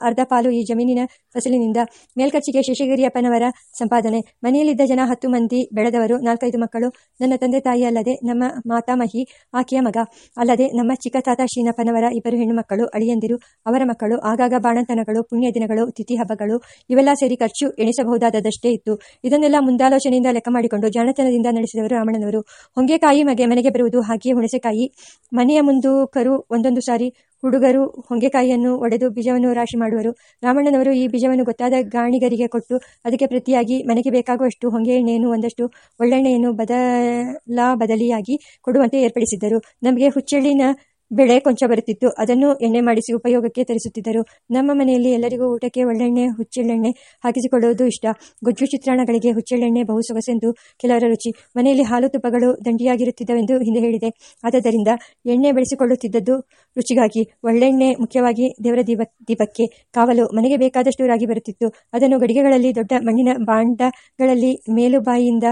ಅರ್ಧ ಪಾಲು ಈ ಜಮೀನಿನ ಫಸಲಿನಿಂದ ಮೇಲ್ಕರ್ಚಿಗೆ ಶೇಷಗಿರಿಯಪ್ಪನವರ ಸಂಪಾದನೆ. ಮನೆಯಲ್ಲಿದ್ದ ಜನ ಹತ್ತು ಮಂದಿ, ಬೆಳೆದವರು ನಾಲ್ಕೈದು ಮಕ್ಕಳು. ನನ್ನ ತಂದೆ ತಾಯಿ ಅಲ್ಲದೆ ನಮ್ಮ ಮಾತಾಮಹಿ, ಆಕೆಯ ಮಗ. ಅಲ್ಲದೆ ನಮ್ಮ ಚಿಕ್ಕ ತಾತ ಶ್ರೀನಪ್ಪನವರ ಇಬ್ಬರು ಹೆಣ್ಣು ಮಕ್ಕಳು, ಅಳಿಯಂದಿರು, ಅವರ ಮಕ್ಕಳು. ಆಗಾಗ ಬಾಣಂತನಗಳು, ಪುಣ್ಯ ದಿನಗಳು, ತಿಥಿ ಹಬ್ಬಗಳು, ಇವೆಲ್ಲ ಸೇರಿ ಖರ್ಚು ಎಣಿಸಬಹುದಾದದಷ್ಟೇ ಇತ್ತು. ಇದನ್ನೆಲ್ಲ ಮುಂದಾಲೋಚನೆಯಿಂದ ಲೆಕ್ಕ ಮಾಡಿಕೊಂಡು ಜಾಣತನದಿಂದ ನಡೆಸಿದವರು ರಾಮಣ್ಣನವರು. ಹೊಂಗೆಕಾಯಿ ಮಗೆ ಮನೆಗೆ ಬರುವುದು, ಹಾಗೆಯೇ ಹುಣಸೆಕಾಯಿ ಮನೆಯ ಮುಂದು ಕರು ಒಂದೊಂದು ಸಾರಿ ಹುಡುಗರು ಹೊಂಗೆಕಾಯಿಯನ್ನು ಒಡೆದು ಬೀಜವನ್ನು ರಾಶಿ ಮಾಡುವರು. ರಾಮಣ್ಣನವರು ಈ ಬೀಜವನ್ನು ಗೊತ್ತಾದ ಗಾಣಿಗರಿಗೆ ಕೊಟ್ಟು ಅದಕ್ಕೆ ಪ್ರತಿಯಾಗಿ ಮನೆಗೆ ಬೇಕಾಗುವಷ್ಟು ಹೊಂಗೆ ಎಣ್ಣೆಯನ್ನು ಒಂದಷ್ಟು ಒಳ್ಳೆಣ್ಣೆಯನ್ನು ಬದಲಾ ಬದಲಿಯಾಗಿ ಕೊಡುವಂತೆ ಏರ್ಪಡಿಸಿದ್ದರು. ನಮಗೆ ಹುಚ್ಚೆಳ್ಳಿನ ಬೆಳೆ ಕೊಂಚ ಬರುತ್ತಿತ್ತು. ಅದನ್ನು ಎಣ್ಣೆ ಮಾಡಿಸಿ ಉಪಯೋಗಕ್ಕೆ ತರಿಸುತ್ತಿದ್ದರು. ನಮ್ಮ ಮನೆಯಲ್ಲಿ ಎಲ್ಲರಿಗೂ ಊಟಕ್ಕೆ ಒಳ್ಳೆಣ್ಣೆ, ಹುಚ್ಚೆಳ್ಳೆಣ್ಣೆ ಹಾಕಿಸಿಕೊಳ್ಳುವುದು ಇಷ್ಟ. ಗೊಜ್ಜು ಚಿತ್ರಾನ್ನಗಳಿಗೆ ಹುಚ್ಚೆಳ್ಳೆಣ್ಣೆ ಬಹು ಸೊಗಸೆಂದು ಕೆಲವರ ರುಚಿ. ಮನೆಯಲ್ಲಿ ಹಾಲು ತುಪ್ಪಗಳು ದಂಡಿಯಾಗಿರುತ್ತಿದ್ದವೆಂದು ಹಿಂದೆ ಹೇಳಿದೆ. ಆದ್ದರಿಂದ ಎಣ್ಣೆ ಬೆಳೆಸಿಕೊಳ್ಳುತ್ತಿದ್ದದ್ದು ರುಚಿಗಾಗಿ. ಒಳ್ಳೆಣ್ಣೆ ಮುಖ್ಯವಾಗಿ ದೇವರ ದೀಪ, ದೀಪಕ್ಕೆ. ಕಾವಲು ಮನೆಗೆ ಬೇಕಾದಷ್ಟು ರಾಗಿ ಬರುತ್ತಿತ್ತು. ಅದನ್ನು ಗಡಿಗೆಗಳಲ್ಲಿ ದೊಡ್ಡ ಮಣ್ಣಿನ ಬಾಂಡಗಳಲ್ಲಿ ಮೇಲುಬಾಯಿಯಿಂದ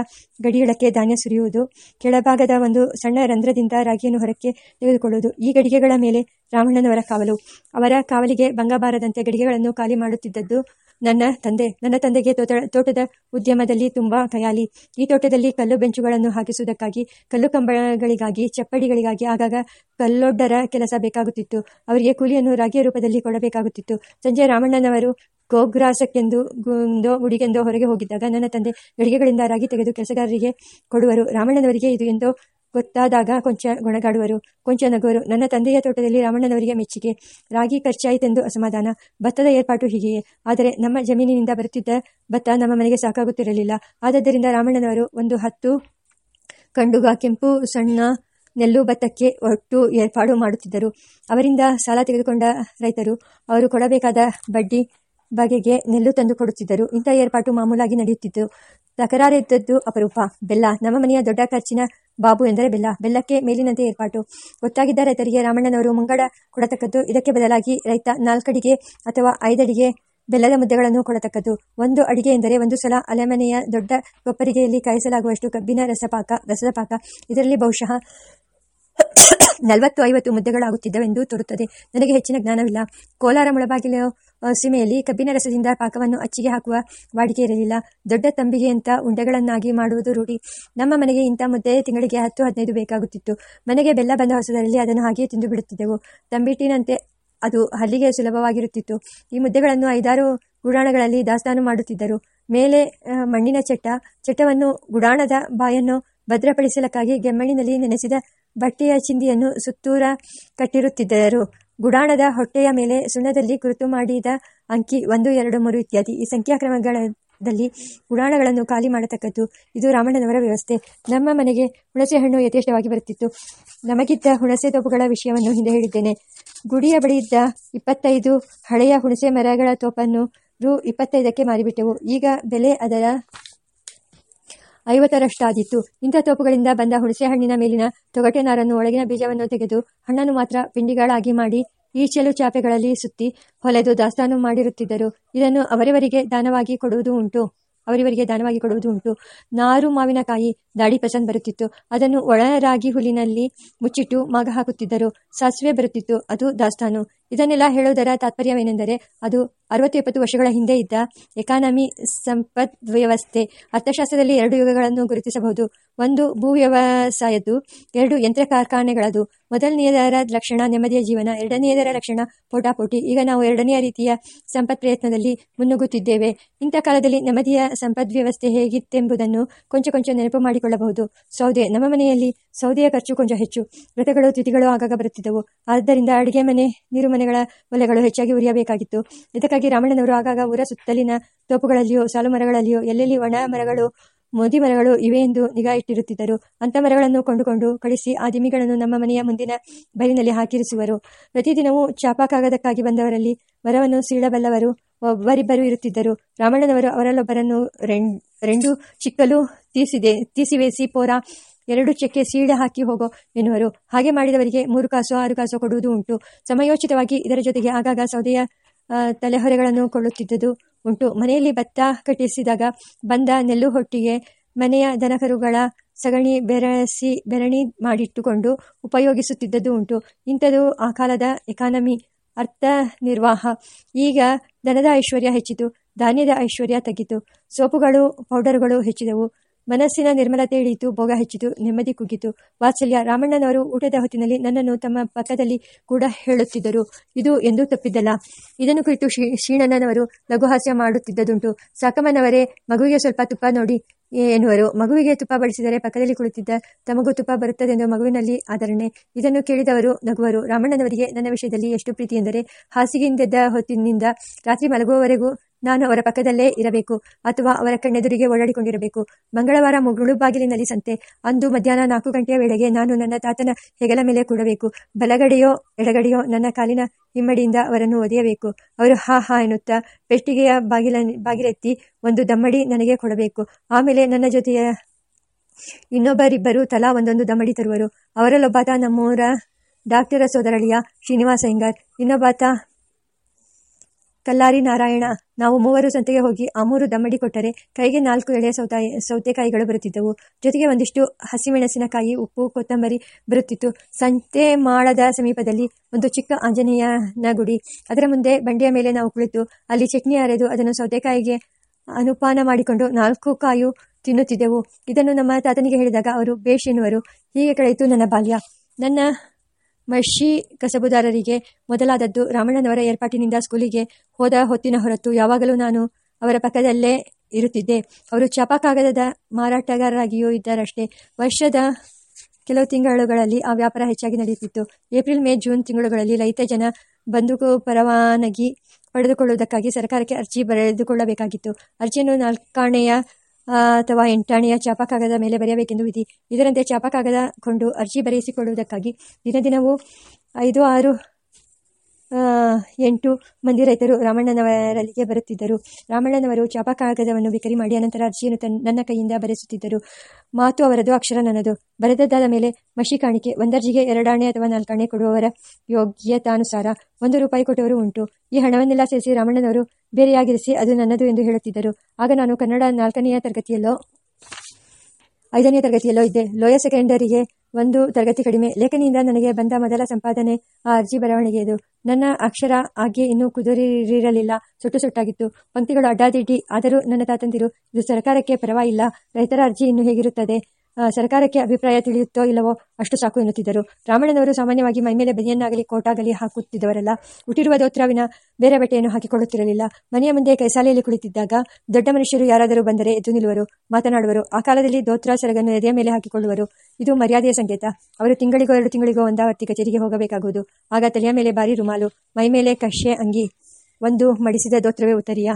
ಗಡಿಯೊಳಕ್ಕೆ ಧಾನ್ಯ ಸುರಿಯುವುದು. ಕೆಳಭಾಗದ ಒಂದು ಸಣ್ಣ ರಂಧ್ರದಿಂದ ರಾಗಿಯನ್ನು ಹೊರಕ್ಕೆ ತೆಗೆದುಕೊಳ್ಳುವುದು. ಈ ಗಡಿಗೆಗಳ ಮೇಲೆ ರಾಮಣ್ಣನವರ ಕಾವಲು. ಅವರ ಕಾವಲಿಗೆ ಭಂಗಬಾರದಂತೆ ಗಡಿಗೆಗಳನ್ನು ಖಾಲಿ ಮಾಡುತ್ತಿದ್ದದ್ದು ನನ್ನ ತಂದೆ. ನನ್ನ ತಂದೆಗೆ ತೋಟ, ತೋಟದ ಉದ್ಯಮದಲ್ಲಿ ತುಂಬಾ ಖಯಾಲಿ. ಈ ತೋಟದಲ್ಲಿ ಕಲ್ಲು ಬೆಂಚುಗಳನ್ನು ಹಾಕಿಸುವುದಕ್ಕಾಗಿ, ಕಲ್ಲು ಕಂಬಗಳಿಗಾಗಿ, ಚಪ್ಪಡಿಗಳಿಗಾಗಿ ಆಗಾಗ ಕಲ್ಲೊಡ್ಡರ ಕೆಲಸ ಬೇಕಾಗುತ್ತಿತ್ತು. ಅವರಿಗೆ ಕೂಲಿಯನ್ನು ರಾಗಿಯ ರೂಪದಲ್ಲಿ ಕೊಡಬೇಕಾಗುತ್ತಿತ್ತು. ಸಂಜೆ ರಾಮಣ್ಣನವರು ಗೋಗ್ರಾಸಕ್ಕೆಂದು ಗುಂದೋ, ಗುಡಿಗೆಂದೋ ಹೊರಗೆ ಹೋಗಿದ್ದಾಗ ನನ್ನ ತಂದೆ ಗಡಿಗೆಗಳಿಂದ ರಾಗಿ ತೆಗೆದು ಕೆಲಸಗಾರರಿಗೆ ಕೊಡುವರು. ರಾಮಣ್ಣನವರಿಗೆ ಇದು ಎಂದೋ ಗೊತ್ತಾದಾಗ ಕೊಂಚ ಗೊಣಗಾಡುವರು. ಕೊಂಚ ನಗುವರು. ನನ್ನ ತಂದೆಯ ತೋಟದಲ್ಲಿ ರಾಮಣ್ಣನವರಿಗೆ ಮೆಚ್ಚುಗೆ. ರಾಗಿ ಖರ್ಚಾಯಿತೆಂದು ಅಸಮಾಧಾನ. ಭತ್ತದ ಏರ್ಪಾಟು ಹೀಗೆಯೇ. ಆದರೆ ನಮ್ಮ ಜಮೀನಿನಿಂದ ಬರುತ್ತಿದ್ದ ಭತ್ತ ನಮ್ಮ ಮನೆಗೆ ಸಾಕಾಗುತ್ತಿರಲಿಲ್ಲ. ಆದ್ದರಿಂದ ರಾಮಣ್ಣನವರು ಒಂದು ಹತ್ತು ಕಂಡುಗ ಕೆಂಪು, ಸಣ್ಣ ನೆಲ್ಲು ಭತ್ತಕ್ಕೆ ಒಟ್ಟು ಏರ್ಪಾಡು ಮಾಡುತ್ತಿದ್ದರು. ಅವರಿಂದ ಸಾಲ ತೆಗೆದುಕೊಂಡ ರೈತರು ಅವರು ಕೊಡಬೇಕಾದ ಬಡ್ಡಿ ಬಗೆಗೆ ನೆಲ್ಲು ತಂದು ಕೊಡುತ್ತಿದ್ದರು. ಇಂಥ ಏರ್ಪಾಟು ಮಾಮೂಲಾಗಿ ನಡೆಯುತ್ತಿತ್ತು. ತಕರಾರಿದ್ದದ್ದು ಅಪರೂಪ. ಬೆಲ್ಲ. ನಮ್ಮ ಮನೆಯ ದೊಡ್ಡ ಖರ್ಚಿನ ಬಾಬು ಎಂದರೆ ಬೆಲ್ಲ. ಬೆಲ್ಲಕ್ಕೆ ಮೇಲಿನಂತೆ ಏರ್ಪಾಟು. ಗೊತ್ತಾಗಿದ್ದ ರೈತರಿಗೆ ರಾಮಣ್ಣನವರು ಮುಂಗಡ ಕೊಡತಕ್ಕದ್ದು. ಇದಕ್ಕೆ ಬದಲಾಗಿ ರೈತ ನಾಲ್ಕಡಿಗೆ ಅಥವಾ ಐದಡಿಗೆ ಬೆಲ್ಲದ ಮುದ್ದೆಗಳನ್ನು ಕೊಡತಕ್ಕದ್ದು. ಒಂದು ಅಡಿಗೆ ಎಂದರೆ ಒಂದು ಸಲ ಅಲೆಮನೆಯ ದೊಡ್ಡ ಕೊಪ್ಪರಿಗೆಯಲ್ಲಿ ಕಾಯಿಸಲಾಗುವಷ್ಟು ಕಬ್ಬಿನ, ರಸಪಾಕ, ರಸದ ಪಾಕ. ಇದರಲ್ಲಿ ಬಹುಶಃ ನಲವತ್ತು ಐವತ್ತು ಮುದ್ದೆಗಳಾಗುತ್ತಿದ್ದವೆಂದು ತೋರುತ್ತದೆ. ನನಗೆ ಹೆಚ್ಚಿನ ಜ್ಞಾನವಿಲ್ಲ. ಕೋಲಾರ ಮುಳಬಾಗಿಲು ಸೀಮೆಯಲ್ಲಿ ಕಬ್ಬಿನ ರಸದಿಂದ ಪಾಕವನ್ನು ಅಚ್ಚಿಗೆ ಹಾಕುವ ವಾಡಿಕೆ ಇರಲಿಲ್ಲ. ದೊಡ್ಡ ತಂಬಿಗೆ ಅಂತ ಉಂಡೆಗಳನ್ನಾಗಿ ಮಾಡುವುದು ರೂಢಿ. ನಮ್ಮ ಮನೆಗೆ ಇಂಥ ಮುದ್ದೆ ತಿಂಗಳಿಗೆ ಹತ್ತು, ಹದಿನೈದು ಬೇಕಾಗುತ್ತಿತ್ತು. ಮನೆಗೆ ಬೆಲ್ಲ ಬಂದ ಹೊಸದರಲ್ಲಿ ಅದನ್ನು ಹಾಗೆಯೇ ತಿಂದು ಬಿಡುತ್ತಿದ್ದೆವು. ತಂಬಿಟ್ಟಿನಂತೆ ಅದು ಹಲ್ಲಿಗೆ ಸುಲಭವಾಗಿರುತ್ತಿತ್ತು. ಈ ಮುದ್ದೆಗಳನ್ನು ಐದಾರು ಗುಡಾಣಗಳಲ್ಲಿ ದಾಸ್ತಾನು ಮಾಡುತ್ತಿದ್ದರು. ಮೇಲೆ ಮಣ್ಣಿನ ಚಟ್ಟ, ಚಟ್ಟವನ್ನು ಗುಡಾಣದ ಬಾಯನ್ನು ಭದ್ರಪಡಿಸಲಕ್ಕಾಗಿ ಗೆಮ್ಮಣ್ಣಿನಲ್ಲಿ ನೆನೆಸಿದ ಬಟ್ಟೆಯ ಚಿಂದಿಯನ್ನು ಸುತ್ತೂರ ಕಟ್ಟಿರುತ್ತಿದ್ದರು. ಗುಡಾಣದ ಹೊಟ್ಟೆಯ ಮೇಲೆ ಸುಣ್ಣದಲ್ಲಿ ಗುರುತು ಮಾಡಿದ ಅಂಕಿ ಒಂದು, ಎರಡು, ಮೂರು ಇತ್ಯಾದಿ. ಈ ಸಂಖ್ಯಾಕ್ರಮಗಳಲ್ಲಿ ಗುಡಾಣಗಳನ್ನು ಖಾಲಿ ಮಾಡತಕ್ಕದ್ದು ಇದು ರಾಮಣ್ಣನವರ ವ್ಯವಸ್ಥೆ. ನಮ್ಮ ಮನೆಗೆ ಹುಣಸೆ ಹಣ್ಣು ಯಥೇಷ್ಟವಾಗಿ ಬರುತ್ತಿತ್ತು. ನಮಗಿದ್ದ ಹುಣಸೆ ತೋಪುಗಳ ವಿಷಯವನ್ನು ಹಿಂದೆ ಹೇಳಿದ್ದೇನೆ. ಗುಡಿಯ ಬಳಿ ಇದ್ದ ಇಪ್ಪತ್ತೈದು ಹಳೆಯ ಹುಣಸೆ ಮರಗಳ ತೋಪನ್ನು ರು ಇಪ್ಪತ್ತೈದಕ್ಕೆ ಮಾರಿಬಿಟ್ಟೆವು. ಈಗ ಬೆಲೆ ಅದರ ಐವತ್ತರಷ್ಟಾದಿತ್ತು ಇಂಥ ತೋಪುಗಳಿಂದ ಬಂದ ಹುಣಸೆಹಣ್ಣಿನ ಮೇಲಿನ ತೊಗಟೆ ನಾರನ್ನು ಒಳಗಿನ ಬೀಜವನ್ನು ತೆಗೆದು ಹಣ್ಣನ್ನು ಮಾತ್ರ ಪಿಂಡಿಗಳಾಗಿ ಮಾಡಿ ಈಚಲು ಚಾಪೆಗಳಲ್ಲಿ ಸುತ್ತಿ ಹೊಲೆದು ದಾಸ್ತಾನು ಮಾಡಿರುತ್ತಿದ್ದರು. ಇದನ್ನು ಅವರಿವರಿಗೆ ದಾನವಾಗಿ ಕೊಡುವುದು ಉಂಟು. ಅವರಿವರಿಗೆ ದಾನವಾಗಿ ಕೊಡುವುದು ಉಂಟು. ನಾರು ಮಾವಿನಕಾಯಿ ದಾಡಿ ಪಸಂದ್ ಬರುತ್ತಿತ್ತು. ಅದನ್ನು ಒಳರಾಗಿ ಹುಲಿನಲ್ಲಿ ಮುಚ್ಚಿಟ್ಟು ಮಾಗ ಹಾಕುತ್ತಿದ್ದರು. ಸಾಸಿವೆ ಬರುತ್ತಿತ್ತು. ಅದು ದಾಸ್ತಾನು. ಇದನ್ನೆಲ್ಲ ಹೇಳುವುದರ ತಾತ್ಪರ್ಯವೇನೆಂದರೆ ಅದು ಅರವತ್ತು ಎಪ್ಪತ್ತು ವರ್ಷಗಳ ಹಿಂದೆ ಇದ್ದ ಎಕಾನಮಿ ಸಂಪತ್ ವ್ಯವಸ್ಥೆ ಅರ್ಥಶಾಸ್ತ್ರದಲ್ಲಿ ಎರಡು ಯುಗಗಳನ್ನು ಗುರುತಿಸಬಹುದು. ಒಂದು ಭೂ ವ್ಯವಸಾಯದ್ದು ಎರಡು ಯಂತ್ರ ಕಾರ್ಖಾನೆಗಳದು. ಮೊದಲನೆಯದರ ಲಕ್ಷಣ ನೆಮ್ಮದಿಯ ಜೀವನ, ಎರಡನೆಯದರ ಲಕ್ಷಣ ಪೋಟಾಪೋಟಿ. ಈಗ ನಾವು ಎರಡನೆಯ ರೀತಿಯ ಸಂಪತ್ ಪ್ರಯತ್ನದಲ್ಲಿ ಮುನ್ನುಗ್ಗುತ್ತಿದ್ದೇವೆ. ಇಂಥ ಕಾಲದಲ್ಲಿ ನೆಮ್ಮದಿಯ ಸಂಪದ್ ವ್ಯವಸ್ಥೆ ಹೇಗಿತ್ತೆಂಬುದನ್ನು ಕೊಂಚ ಕೊಂಚ ನೆನಪು ಮಾಡಿಕೊಳ್ಳಬಹುದು. ಸೌದೆ, ನಮ್ಮ ಮನೆಯಲ್ಲಿ ಸೌದೆಯ ಖರ್ಚು ಕೊಂಚ ಹೆಚ್ಚು. ವ್ರತಗಳು, ತಿಥಿಗಳು ಆಗಾಗ ಬರುತ್ತಿದ್ದವು. ಆದ್ದರಿಂದ ಅಡಿಗೆ ಮನೆ, ನೀರು ಮನೆಗಳ ಒಲೆಗಳು ಹೆಚ್ಚಾಗಿ ಉರಿಯಬೇಕಾಗಿತ್ತು. ಇದಕ್ಕಾಗಿ ರಾಮಣ್ಣನವರು ಆಗಾಗ ಊರ ಸುತ್ತಲಿನ ತೋಪುಗಳಲ್ಲಿಯೋ, ಸಾಲು ಮರಗಳಲ್ಲಿಯೋ, ಎಲ್ಲೆಲ್ಲಿ ಒಣ ಮರಗಳು, ಮೋದಿ ಮರಗಳು ಇವೆ ಎಂದು ನಿಗಾ ಇಟ್ಟಿರುತ್ತಿದ್ದರು. ಅಂಥ ಮರಗಳನ್ನು ಕೊಂಡುಕೊಂಡು ಕಳಿಸಿ ಆ ದಿಮಿಗಳನ್ನು ನಮ್ಮ ಮನೆಯ ಮುಂದಿನ ಬೈಲಿನಲ್ಲಿ ಹಾಕಿರಿಸುವರು. ಪ್ರತಿದಿನವೂ ಚಾಪಾಕಾಗದಕ್ಕಾಗಿ ಬಂದವರಲ್ಲಿ ಮರವನ್ನು ಸೀಳಬಲ್ಲವರು ಒಬ್ಬರಿಬ್ಬರು ಇರುತ್ತಿದ್ದರು. ರಾಮಣ್ಣನವರು ಅವರಲ್ಲೊಬ್ಬರನ್ನು ರೆಂಡು ಚಿಕ್ಕಲು ತೀಸಿದೆ, ತೀಸಿವೇಸಿ ಪೋರ ಎರಡು ಚೆಕ್ಕೆ ಸೀಳೆ ಹಾಕಿ ಹೋಗೋ ಎನ್ನುವರು. ಹಾಗೆ ಮಾಡಿದವರಿಗೆ ಮೂರು ಕಾಸು, ಆರು ಕಾಸು ಕೊಡುವುದು ಉಂಟು. ಸಮಯೋಚಿತವಾಗಿ ಇದರ ಜೊತೆಗೆ ಆಗಾಗ ಸೌದೆಯ ತಲೆಹೊರೆಗಳನ್ನು ಕೊಳ್ಳುತ್ತಿದ್ದುದು ಉಂಟು. ಮನೆಯಲ್ಲಿ ಭತ್ತ ಕಟ್ಟಿಸಿದಾಗ ಬಂದ ನೆಲ್ಲು ಹೊಟ್ಟಿಗೆ ಮನೆಯ ದನಕರುಗಳ ಸಗಣಿ ಬೆರೆಸಿ, ಬೆರಣಿ ಮಾಡಿಟ್ಟುಕೊಂಡು ಉಪಯೋಗಿಸುತ್ತಿದ್ದದ್ದು ಉಂಟು. ಇಂಥದ್ದು ಆ ಕಾಲದ ಎಕಾನಮಿ ಅರ್ಥ ನಿರ್ವಾಹ ಈಗ ದನದ ಐಶ್ವರ್ಯ ಹೆಚ್ಚಿತು, ಧಾನ್ಯದ ಐಶ್ವರ್ಯ ತಗ್ಗಿತು. ಸೋಪುಗಳು, ಪೌಡರ್ಗಳು ಹೆಚ್ಚಿದವು. ಮನಸ್ಸಿನ ನಿರ್ಮಲತೆ ಇಳಿಯಿತು ಭೋಗ ಹೆಚ್ಚಿತು, ನೆಮ್ಮದಿ ಕುಗ್ಗಿತು. ವಾತ್ಸಲ್ಯ ರಾಮಣ್ಣನವರು ಊಟದ ಹೊತ್ತಿನಲ್ಲಿ ನನ್ನನ್ನು ತಮ್ಮ ಪಕ್ಕದಲ್ಲಿ ಕೂಡ ಹೇಳುತ್ತಿದ್ದರು. ಇದು ಎಂದೂ ತಪ್ಪಿದ್ದಲ್ಲ. ಇದನ್ನು ಕುರಿತು ಶ್ರೀಣ್ಣನವರು ಲಘುಹಾಸ್ಯ ಮಾಡುತ್ತಿದ್ದುದುಂಟು. ಸಾಕಮ್ಮನವರೇ, ಮಗುವಿಗೆ ಸ್ವಲ್ಪ ತುಪ್ಪ ನೋಡಿ ಎನ್ನುವರು. ಮಗುವಿಗೆ ತುಪ್ಪ ಬಳಸಿದರೆ ಪಕ್ಕದಲ್ಲಿ ಕುಳಿತಿದ್ದ ತಮಗೂ ತುಪ್ಪ ಬರುತ್ತದೆಂದು ಮಗುವಿನಲ್ಲಿ ಆಧರಣೆ. ಇದನ್ನು ಕೇಳಿದವರು ನಗುವರು. ರಾಮಣ್ಣನವರಿಗೆ ನನ್ನ ವಿಷಯದಲ್ಲಿ ಎಷ್ಟು ಪ್ರೀತಿ ಎಂದರೆ, ಹಾಸಿಗೆಯಿಂದೆದ್ದ ಹೊತ್ತಿನಿಂದ ರಾತ್ರಿ ಮಲಗುವವರೆಗೂ ನಾನು ಅವರ ಪಕ್ಕದಲ್ಲೇ ಇರಬೇಕು ಅಥವಾ ಅವರ ಕಣ್ಣೆದುರಿಗೆ ಓಡಾಡಿಕೊಂಡಿರಬೇಕು. ಮಂಗಳವಾರ ಮುಗುಳು ಬಾಗಿಲಿನಲ್ಲಿ ಸಂತೆ ಅಂದು ಮಧ್ಯಾಹ್ನ ನಾಲ್ಕು ಗಂಟೆಯ ವೇಳೆಗೆ ನಾನು ನನ್ನ ತಾತನ ಹೆಗಲ ಮೇಲೆ ಕೂಡಬೇಕು. ಬಲಗಡೆಯೋ ಎಡಗಡೆಯೋ ನನ್ನ ಕಾಲಿನ ಹಿಮ್ಮಡಿಯಿಂದ ಅವರನ್ನು ಒದೆಯಬೇಕು. ಅವರು ಹಾ ಹಾ ಎನ್ನುತ್ತಾ ಪೆಟ್ಟಿಗೆಯ ಬಾಗಿಲ ಬಾಗಿಲೆತ್ತಿ ಒಂದು ದಮ್ಮಡಿ ನನಗೆ ಕೊಡಬೇಕು. ಆಮೇಲೆ ನನ್ನ ಜೊತೆಯ ಇನ್ನೊಬ್ಬರಿಬ್ಬರು ತಲಾ ಒಂದೊಂದು ದಮ್ಮಡಿ ತರುವರು. ಅವರಲ್ಲೊಬ್ಬಾತ ನಮ್ಮೂರ ಡಾಕ್ಟರ ಸೋದರಳಿಯ ಶ್ರೀನಿವಾಸ ಹೆಂಗಾರ್ ಇನ್ನೊಬ್ಬಾತ ಕಲ್ಲಾರಿ ನಾರಾಯಣ, ನಾವು ಮೂವರು ಸಂತೆಗೆ ಹೋಗಿ ಆ ಮೂರು ದಮ್ಮಡಿ ಕೊಟ್ಟರೆ ಕೈಗೆ ನಾಲ್ಕು ಎಳೆಯ ಸೌತಾಯಿ ಸೌತೆಕಾಯಿಗಳು ಬರುತ್ತಿದ್ದವು. ಜೊತೆಗೆ ಒಂದಿಷ್ಟು ಹಸಿಮೆಣಸಿನಕಾಯಿ, ಉಪ್ಪು, ಕೊತ್ತಂಬರಿ ಬರುತ್ತಿತ್ತು. ಸಂತೆ ಮಾಡದ ಸಮೀಪದಲ್ಲಿ ಒಂದು ಚಿಕ್ಕ ಆಂಜನೇಯನ ಗುಡಿ. ಅದರ ಮುಂದೆ ಬಂಡೆಯ ಮೇಲೆ ನಾವು ಕುಳಿತು ಅಲ್ಲಿ ಚಟ್ನಿ ಅರೆದು ಅದನ್ನು ಸೌತೆಕಾಯಿಗೆ ಅನುಪಾನ ಮಾಡಿಕೊಂಡು ನಾಲ್ಕು ಕಾಯು ತಿನ್ನುತ್ತಿದ್ದೆವು. ಇದನ್ನು ನಮ್ಮ ತಾತನಿಗೆ ಹೇಳಿದಾಗ ಅವರು, ಬೇಷ್ ಎನ್ನುವರು, ಹೀಗೆ ಕಳೆಯಿತು ನನ್ನ ಬಾಲ್ಯ. ನನ್ನ ಮಷಿ ಕಸಬುದಾರರಿಗೆ ಮೊದಲಾದದ್ದು ರಾಮಣ್ಣನವರ ಏರ್ಪಾಟಿನಿಂದ ಸ್ಕೂಲಿಗೆ ಹೋದ ಹೊತ್ತಿನ ಹೊರತು ಯಾವಾಗಲೂ ನಾನು ಅವರ ಪಕ್ಕದಲ್ಲೇ ಇರುತ್ತಿದ್ದೆ. ಅವರು ಚಾಪಾ ಕಾಗದದ ಮಾರಾಟಗಾರರಾಗಿಯೂ ಇದ್ದಾರಷ್ಟೇ. ವರ್ಷದ ಕೆಲವು ತಿಂಗಳುಗಳಲ್ಲಿ ಆ ವ್ಯಾಪಾರ ಹೆಚ್ಚಾಗಿ ನಡೆಯುತ್ತಿತ್ತು. ಏಪ್ರಿಲ್, ಮೇ, ಜೂನ್ ತಿಂಗಳುಗಳಲ್ಲಿ ರೈತ ಜನ ಬಂದೂಕು ಪರವಾನಗಿ ಪಡೆದುಕೊಳ್ಳುವುದಕ್ಕಾಗಿ ಸರ್ಕಾರಕ್ಕೆ ಅರ್ಜಿ ಬರೆದುಕೊಳ್ಳಬೇಕಾಗಿತ್ತು. ಅರ್ಜಿಯನ್ನು ನಾಲ್ಕಾಣೆಯ ಅಥವಾ ಎಂಟಾಣೆಯ ಚಾಪಕಾಗದ ಮೇಲೆ ಬರೆಯಬೇಕೆಂದು ವಿಧಿ. ಇದರಂತೆ ಚಾಪಕಾಗದ ಕೊಂಡು ಅರ್ಜಿ ಬರೆಯಿಸಿಕೊಳ್ಳುವುದಕ್ಕಾಗಿ ದಿನದಿನವೂ ಐದು ಆರು ಎಂಟು ಮಂದಿ ರೈತರು ರಾಮಣ್ಣನವರಲ್ಲಿಗೆ ಬರುತ್ತಿದ್ದರು. ರಾಮಣ್ಣನವರು ಚಾಪಕಾಗದವನ್ನು ಬಿಕರಿ ಮಾಡಿ ಅನಂತರ ಅರ್ಜಿಯನ್ನು ತನ್ನ, ನನ್ನ ಕೈಯಿಂದ ಬರೆಸುತ್ತಿದ್ದರು. ಮಾತು ಅವರದು, ಅಕ್ಷರ ನನ್ನದು. ಬರೆದದ್ದಾದ ಮೇಲೆ ಮಷಿ ಕಾಣಿಕೆ, ಒಂದರ್ಜಿಗೆ ಎರಡಾಣೆ ಅಥವಾ ನಾಲ್ಕಾಣೆ ಕೊಡುವವರ ಯೋಗ್ಯತಾನುಸಾರ ಒಂದು ರೂಪಾಯಿ ಕೊಟ್ಟವರು ಉಂಟು. ಈ ಹಣವನ್ನೆಲ್ಲ ಸೇರಿಸಿ ರಾಮಣ್ಣನವರು ಬೇರೆಯಾಗಿರಿಸಿ ಅದು ನನ್ನದು ಎಂದು ಹೇಳುತ್ತಿದ್ದರು. ಆಗ ನಾನು ಕನ್ನಡ ನಾಲ್ಕನೆಯ ತರಗತಿಯಲ್ಲೋ ಐದನೇ ತರಗತಿಯಲ್ಲೋ ಇದ್ದೆ. ಲೋಯರ್ ಸೆಕೆಂಡರಿಗೆ ಒಂದು ತರಗತಿ ಕಡಿಮೆ. ಲೇಖನಿಯಿಂದ ನನಗೆ ಬಂದ ಮೊದಲ ಸಂಪಾದನೆ ಆ ಅರ್ಜಿ ಬರವಣಿಗೆಯದು ನನ್ನ ಅಕ್ಷರ ಹಾಗೆ ಇನ್ನೂ ಕುದುರಿರಲಿಲ್ಲ ಸುಟ್ಟು ಸುಟ್ಟಾಗಿತ್ತು. ಪಂಕ್ತಿಗಳು ಅಡ್ಡಾದಿಡ್ಡಿ. ಆದರೂ ನನ್ನ ತಾತಂದಿರು, ಇದು ಸರ್ಕಾರಕ್ಕೆ ಪರವಾಗಿಲ್ಲ. ರೈತರ ಅರ್ಜಿ ಇನ್ನು ಹೇಗಿರುತ್ತದೆ? ಸರ್ಕಾರಕ್ಕೆ ಅಭಿಪ್ರಾಯ ತಿಳಿಯುತ್ತೋ ಇಲ್ಲವೋ ಅಷ್ಟು ಸಾಕು ಎನ್ನುತ್ತಿದ್ದರು. ರಾಮಣ್ಣನವರು ಸಾಮಾನ್ಯವಾಗಿ ಮೈಮೇಲೆ ಬೆನಿಯನ್ನಾಗಲಿ ಕೋಟಾಗಲಿ ಹಾಕುತ್ತಿದ್ದವರಲ್ಲ. ಹುಟ್ಟಿರುವ ದೋತ್ರವಿನ ಬೇರೆ ಬಟ್ಟೆಯನ್ನು ಹಾಕಿಕೊಳ್ಳುತ್ತಿರಲಿಲ್ಲ. ಮನೆಯ ಮುಂದೆ ಕೈಸಾಲೆಯಲ್ಲಿ ಕುಳಿತಿದ್ದಾಗ ದೊಡ್ಡ ಮನುಷ್ಯರು ಯಾರಾದರೂ ಬಂದರೆ ಎದ್ದು ನಿಲ್ಲುವರು, ಮಾತನಾಡುವರು. ಆ ಕಾಲದಲ್ಲಿ ದೋತ್ರ ಸೆರಗನ್ನು ಎದೆಯ ಮೇಲೆ ಹಾಕಿಕೊಳ್ಳುವರು. ಇದು ಮರ್ಯಾದೆಯ ಸಂಕೇತ. ಅವರು ತಿಂಗಳಿಗೋ ಎರಡು ತಿಂಗಳಿಗೋ ಒಂದಾವರ್ತಿ ಕಚೇರಿಗೆ ಹೋಗಬೇಕಾಗುವುದು. ಆಗ ತಲೆಯ ಮೇಲೆ ಭಾರಿ ರುಮಾಲು, ಮೈ ಮೇಲೆ ಕಶ್ಯೆ ಅಂಗಿ, ಒಂದು ಮಡಿಸಿದ ದೋತ್ರವೇ ಉತ್ತರಿಯ.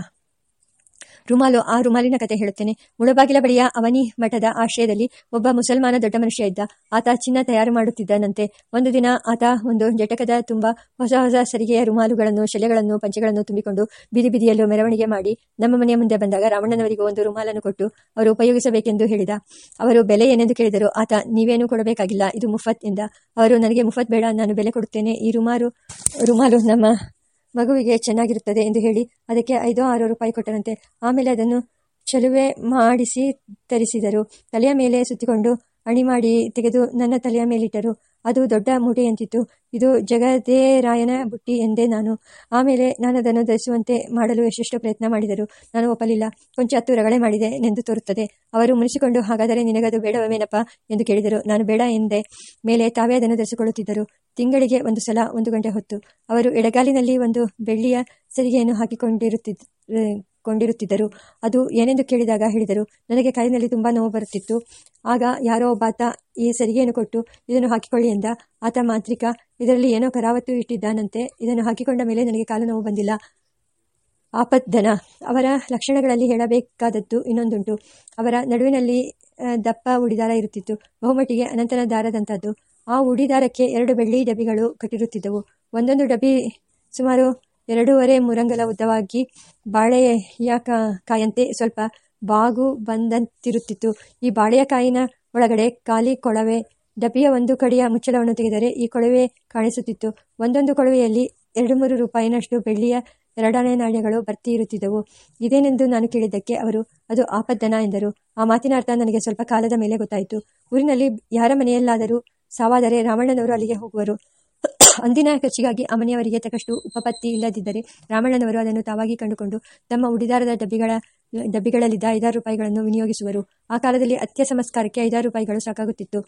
ರುಮಾಲು, ಆ ರುಮಾಲಿನ ಕತೆ ಹೇಳುತ್ತೇನೆ. ಮುಳಬಾಗಿಲ ಬಳಿಯ ಅವನಿ ಮಠದ ಆಶ್ರಯದಲ್ಲಿ ಒಬ್ಬ ಮುಸಲ್ಮಾನ ದೊಡ್ಡ ಮನುಷ್ಯ ಇದ್ದ. ಆತ ಚಿನ್ನ ತಯಾರು ಮಾಡುತ್ತಿದ್ದನಂತೆ. ಒಂದು ದಿನ ಆತ ಒಂದು ಜಟಕದ ತುಂಬ ಹೊಸ ಹೊಸ ಸರಿಗೆಯ ರುಮಾಲುಗಳನ್ನು, ಶಲೆಗಳನ್ನು, ಪಂಚೆಗಳನ್ನು ತುಂಬಿಕೊಂಡು ಬೀದಿ ಬೀದಿಯಲ್ಲೂ ಮೆರವಣಿಗೆ ಮಾಡಿ ನಮ್ಮ ಮನೆಯ ಮುಂದೆ ಬಂದಾಗ ರಾವಣ್ಣನವರಿಗೂ ಒಂದು ರುಮಾಲನ್ನು ಕೊಟ್ಟು ಅವರು ಉಪಯೋಗಿಸಬೇಕೆಂದು ಹೇಳಿದ. ಅವರು, ಬೆಲೆ ಏನೆಂದು ಕೇಳಿದರು? ಆತ, ನೀವೇನು ಕೊಡಬೇಕಾಗಿಲ್ಲ, ಇದು ಮುಫತ್ ಎಂದ. ಅವರು, ನನಗೆ ಮುಫತ್ ಬೇಡ, ನಾನು ಬೆಲೆ ಕೊಡುತ್ತೇನೆ. ಈ ರುಮಾಲು ರುಮಾಲು ನಮ್ಮ ಮಗುವಿಗೆ ಚೆನ್ನಾಗಿರುತ್ತದೆ ಎಂದು ಹೇಳಿ ಅದಕ್ಕೆ ಐದೋ ಆರೋ ರೂಪಾಯಿ ಕೊಟ್ಟರಂತೆ ಆಮೇಲೆ ಅದನ್ನು ಚಲುವೆ ಮಾಡಿಸಿ ತರಿಸಿದರು. ತಲೆಯ ಮೇಲೆ ಸುತ್ತಿಕೊಂಡು ಅಣಿ ಮಾಡಿ ತೆಗೆದು ನನ್ನ ತಲೆಯ ಮೇಲಿಟ್ಟರು. ಅದು ದೊಡ್ಡ ಮೂಟೆಯಂತಿತ್ತು ಇದು ಜಗದೇರಾಯನ ಬುಟ್ಟಿ ಎಂದೇ ನಾನು. ಆಮೇಲೆ ನಾನು ಅದನ್ನು ಧರಿಸುವಂತೆ ಮಾಡಲು ಎಷ್ಟೆಷ್ಟು ಪ್ರಯತ್ನ ಮಾಡಿದರು. ನಾನು ಒಪ್ಪಲಿಲ್ಲ. ಕೊಂಚ ಹತ್ತು ರಗಳೆ ಮಾಡಿದೆ ಎಂದು ತೋರುತ್ತದೆ. ಅವರು ಮುನಿಸಿಕೊಂಡು, ಹಾಗಾದರೆ ನಿನಗದು ಬೇಡವೇನಪ್ಪ ಎಂದು ಕೇಳಿದರು. ನಾನು ಬೇಡ ಎಂದೆ. ಮೇಲೆ ತಾವೇ ಅದನ್ನು ಧರಿಸಿಕೊಳ್ಳುತ್ತಿದ್ದರು. ತಿಂಗಳಿಗೆ ಒಂದು ಸಲ, ಒಂದು ಗಂಟೆ ಹೊತ್ತು. ಅವರು ಎಡಗಾಲಿನಲ್ಲಿ ಒಂದು ಬೆಳ್ಳಿಯ ಸರಿಗೆಯನ್ನು ಹಾಕಿಕೊಂಡಿರುತ್ತಿದ್ದ ಕೊಂಡಿರುತ್ತಿದ್ದರು. ಅದು ಏನೆಂದು ಕೇಳಿದಾಗ ಹೇಳಿದರು, ನನಗೆ ಕಾಲಿನಲ್ಲಿ ತುಂಬ ನೋವು ಬರುತ್ತಿತ್ತು. ಆಗ ಯಾರೋ ಒಬ್ಬಾತ ಈ ಸರಿಗೆಯನ್ನು ಕೊಟ್ಟು, ಇದನ್ನು ಹಾಕಿಕೊಳ್ಳಿ ಎಂದ. ಆತ ಮಾಂತ್ರಿಕ, ಇದರಲ್ಲಿ ಏನೋ ಕರಾವತ್ತು ಇಟ್ಟಿದ್ದಾನಂತೆ. ಇದನ್ನು ಹಾಕಿಕೊಂಡ ಮೇಲೆ ನನಗೆ ಕಾಲು ನೋವು ಬಂದಿಲ್ಲ. ಆಪದ್ದನ ಅವರ ಲಕ್ಷಣಗಳಲ್ಲಿ ಹೇಳಬೇಕಾದದ್ದು ಇನ್ನೊಂದುಂಟು. ಅವರ ನಡುವಿನಲ್ಲಿ ದಪ್ಪ ಉಡಿದಾರ ಇರುತ್ತಿತ್ತು. ಬಹುಮಟ್ಟಿಗೆ ಅನಂತನ ದಾರದಂಥದ್ದು ಆ ಉಡಿದಾರಕ್ಕೆ ಎರಡು ಬೆಳ್ಳಿ ಡಬ್ಬಿಗಳು ಕಟ್ಟಿರುತ್ತಿದ್ದವು. ಒಂದೊಂದು ಡಬ್ಬಿ ಸುಮಾರು ಎರಡೂವರೆ ಮುರಂಗಲ ಉದ್ದವಾಗಿ ಬಾಳೆಯ ಕಾಯಂತೆ ಸ್ವಲ್ಪ ಬಾಗು ಬಂದಂತಿರುತ್ತಿತ್ತು. ಈ ಬಾಳೆಯ ಕಾಯಿನ ಒಳಗಡೆ ಖಾಲಿ ಕೊಳವೆ, ಡಬ್ಬಿಯ ಒಂದು ಕಡೆಯ ಮುಚ್ಚಳವನ್ನು ತೆಗೆದರೆ ಈ ಕೊಳವೆ ಕಾಣಿಸುತ್ತಿತ್ತು. ಒಂದೊಂದು ಕೊಳವೆಯಲ್ಲಿ ಎರಡು ಮೂರು ರೂಪಾಯಿನಷ್ಟು ಬೆಳ್ಳಿಯ ಎರಡನೇ ನಾಣ್ಯಗಳು ಬರ್ತಿ ಇರುತ್ತಿದ್ದವು ಇದೇನೆಂದು ನಾನು ಕೇಳಿದ್ದಕ್ಕೆ ಅವರು, ಅದು ಆಪದ್ದನ ಎಂದರು. ಆ ಮಾತಿನ ಅರ್ಥ ನನಗೆ ಸ್ವಲ್ಪ ಕಾಲದ ಮೇಲೆ ಗೊತ್ತಾಯಿತು. ಊರಿನಲ್ಲಿ ಯಾರ ಮನೆಯಲ್ಲಾದರೂ ಸಾವಾದರೆ ರಾಮಣ್ಣನವರು ಅಲ್ಲಿಗೆ ಹೋಗುವರು. ಅಂದಿನ ಖರ್ಚಿಗಾಗಿ ಅಮನೆಯವರಿಗೆ ತಕ್ಕಷ್ಟು ಉಪಪತ್ತಿ ಇಲ್ಲದಿದ್ದರೆ ರಾಮಣ್ಣನವರು ಅದನ್ನು ತಾವಾಗಿ ಕಂಡುಕೊಂಡು ತಮ್ಮ ಉಡಿದಾರದ ಡಬ್ಬಿಗಳ, ಡಬ್ಬಿಗಳಲ್ಲಿದ್ದ ಐದಾರು ರೂಪಾಯಿಗಳನ್ನು ವಿನಿಯೋಗಿಸುವರು. ಆ ಕಾಲದಲ್ಲಿ ಅತ್ಯ ಸಂಸ್ಕಾರಕ್ಕೆ ಐದಾರು ರೂಪಾಯಿಗಳು ಸಾಕಾಗುತ್ತಿತ್ತು.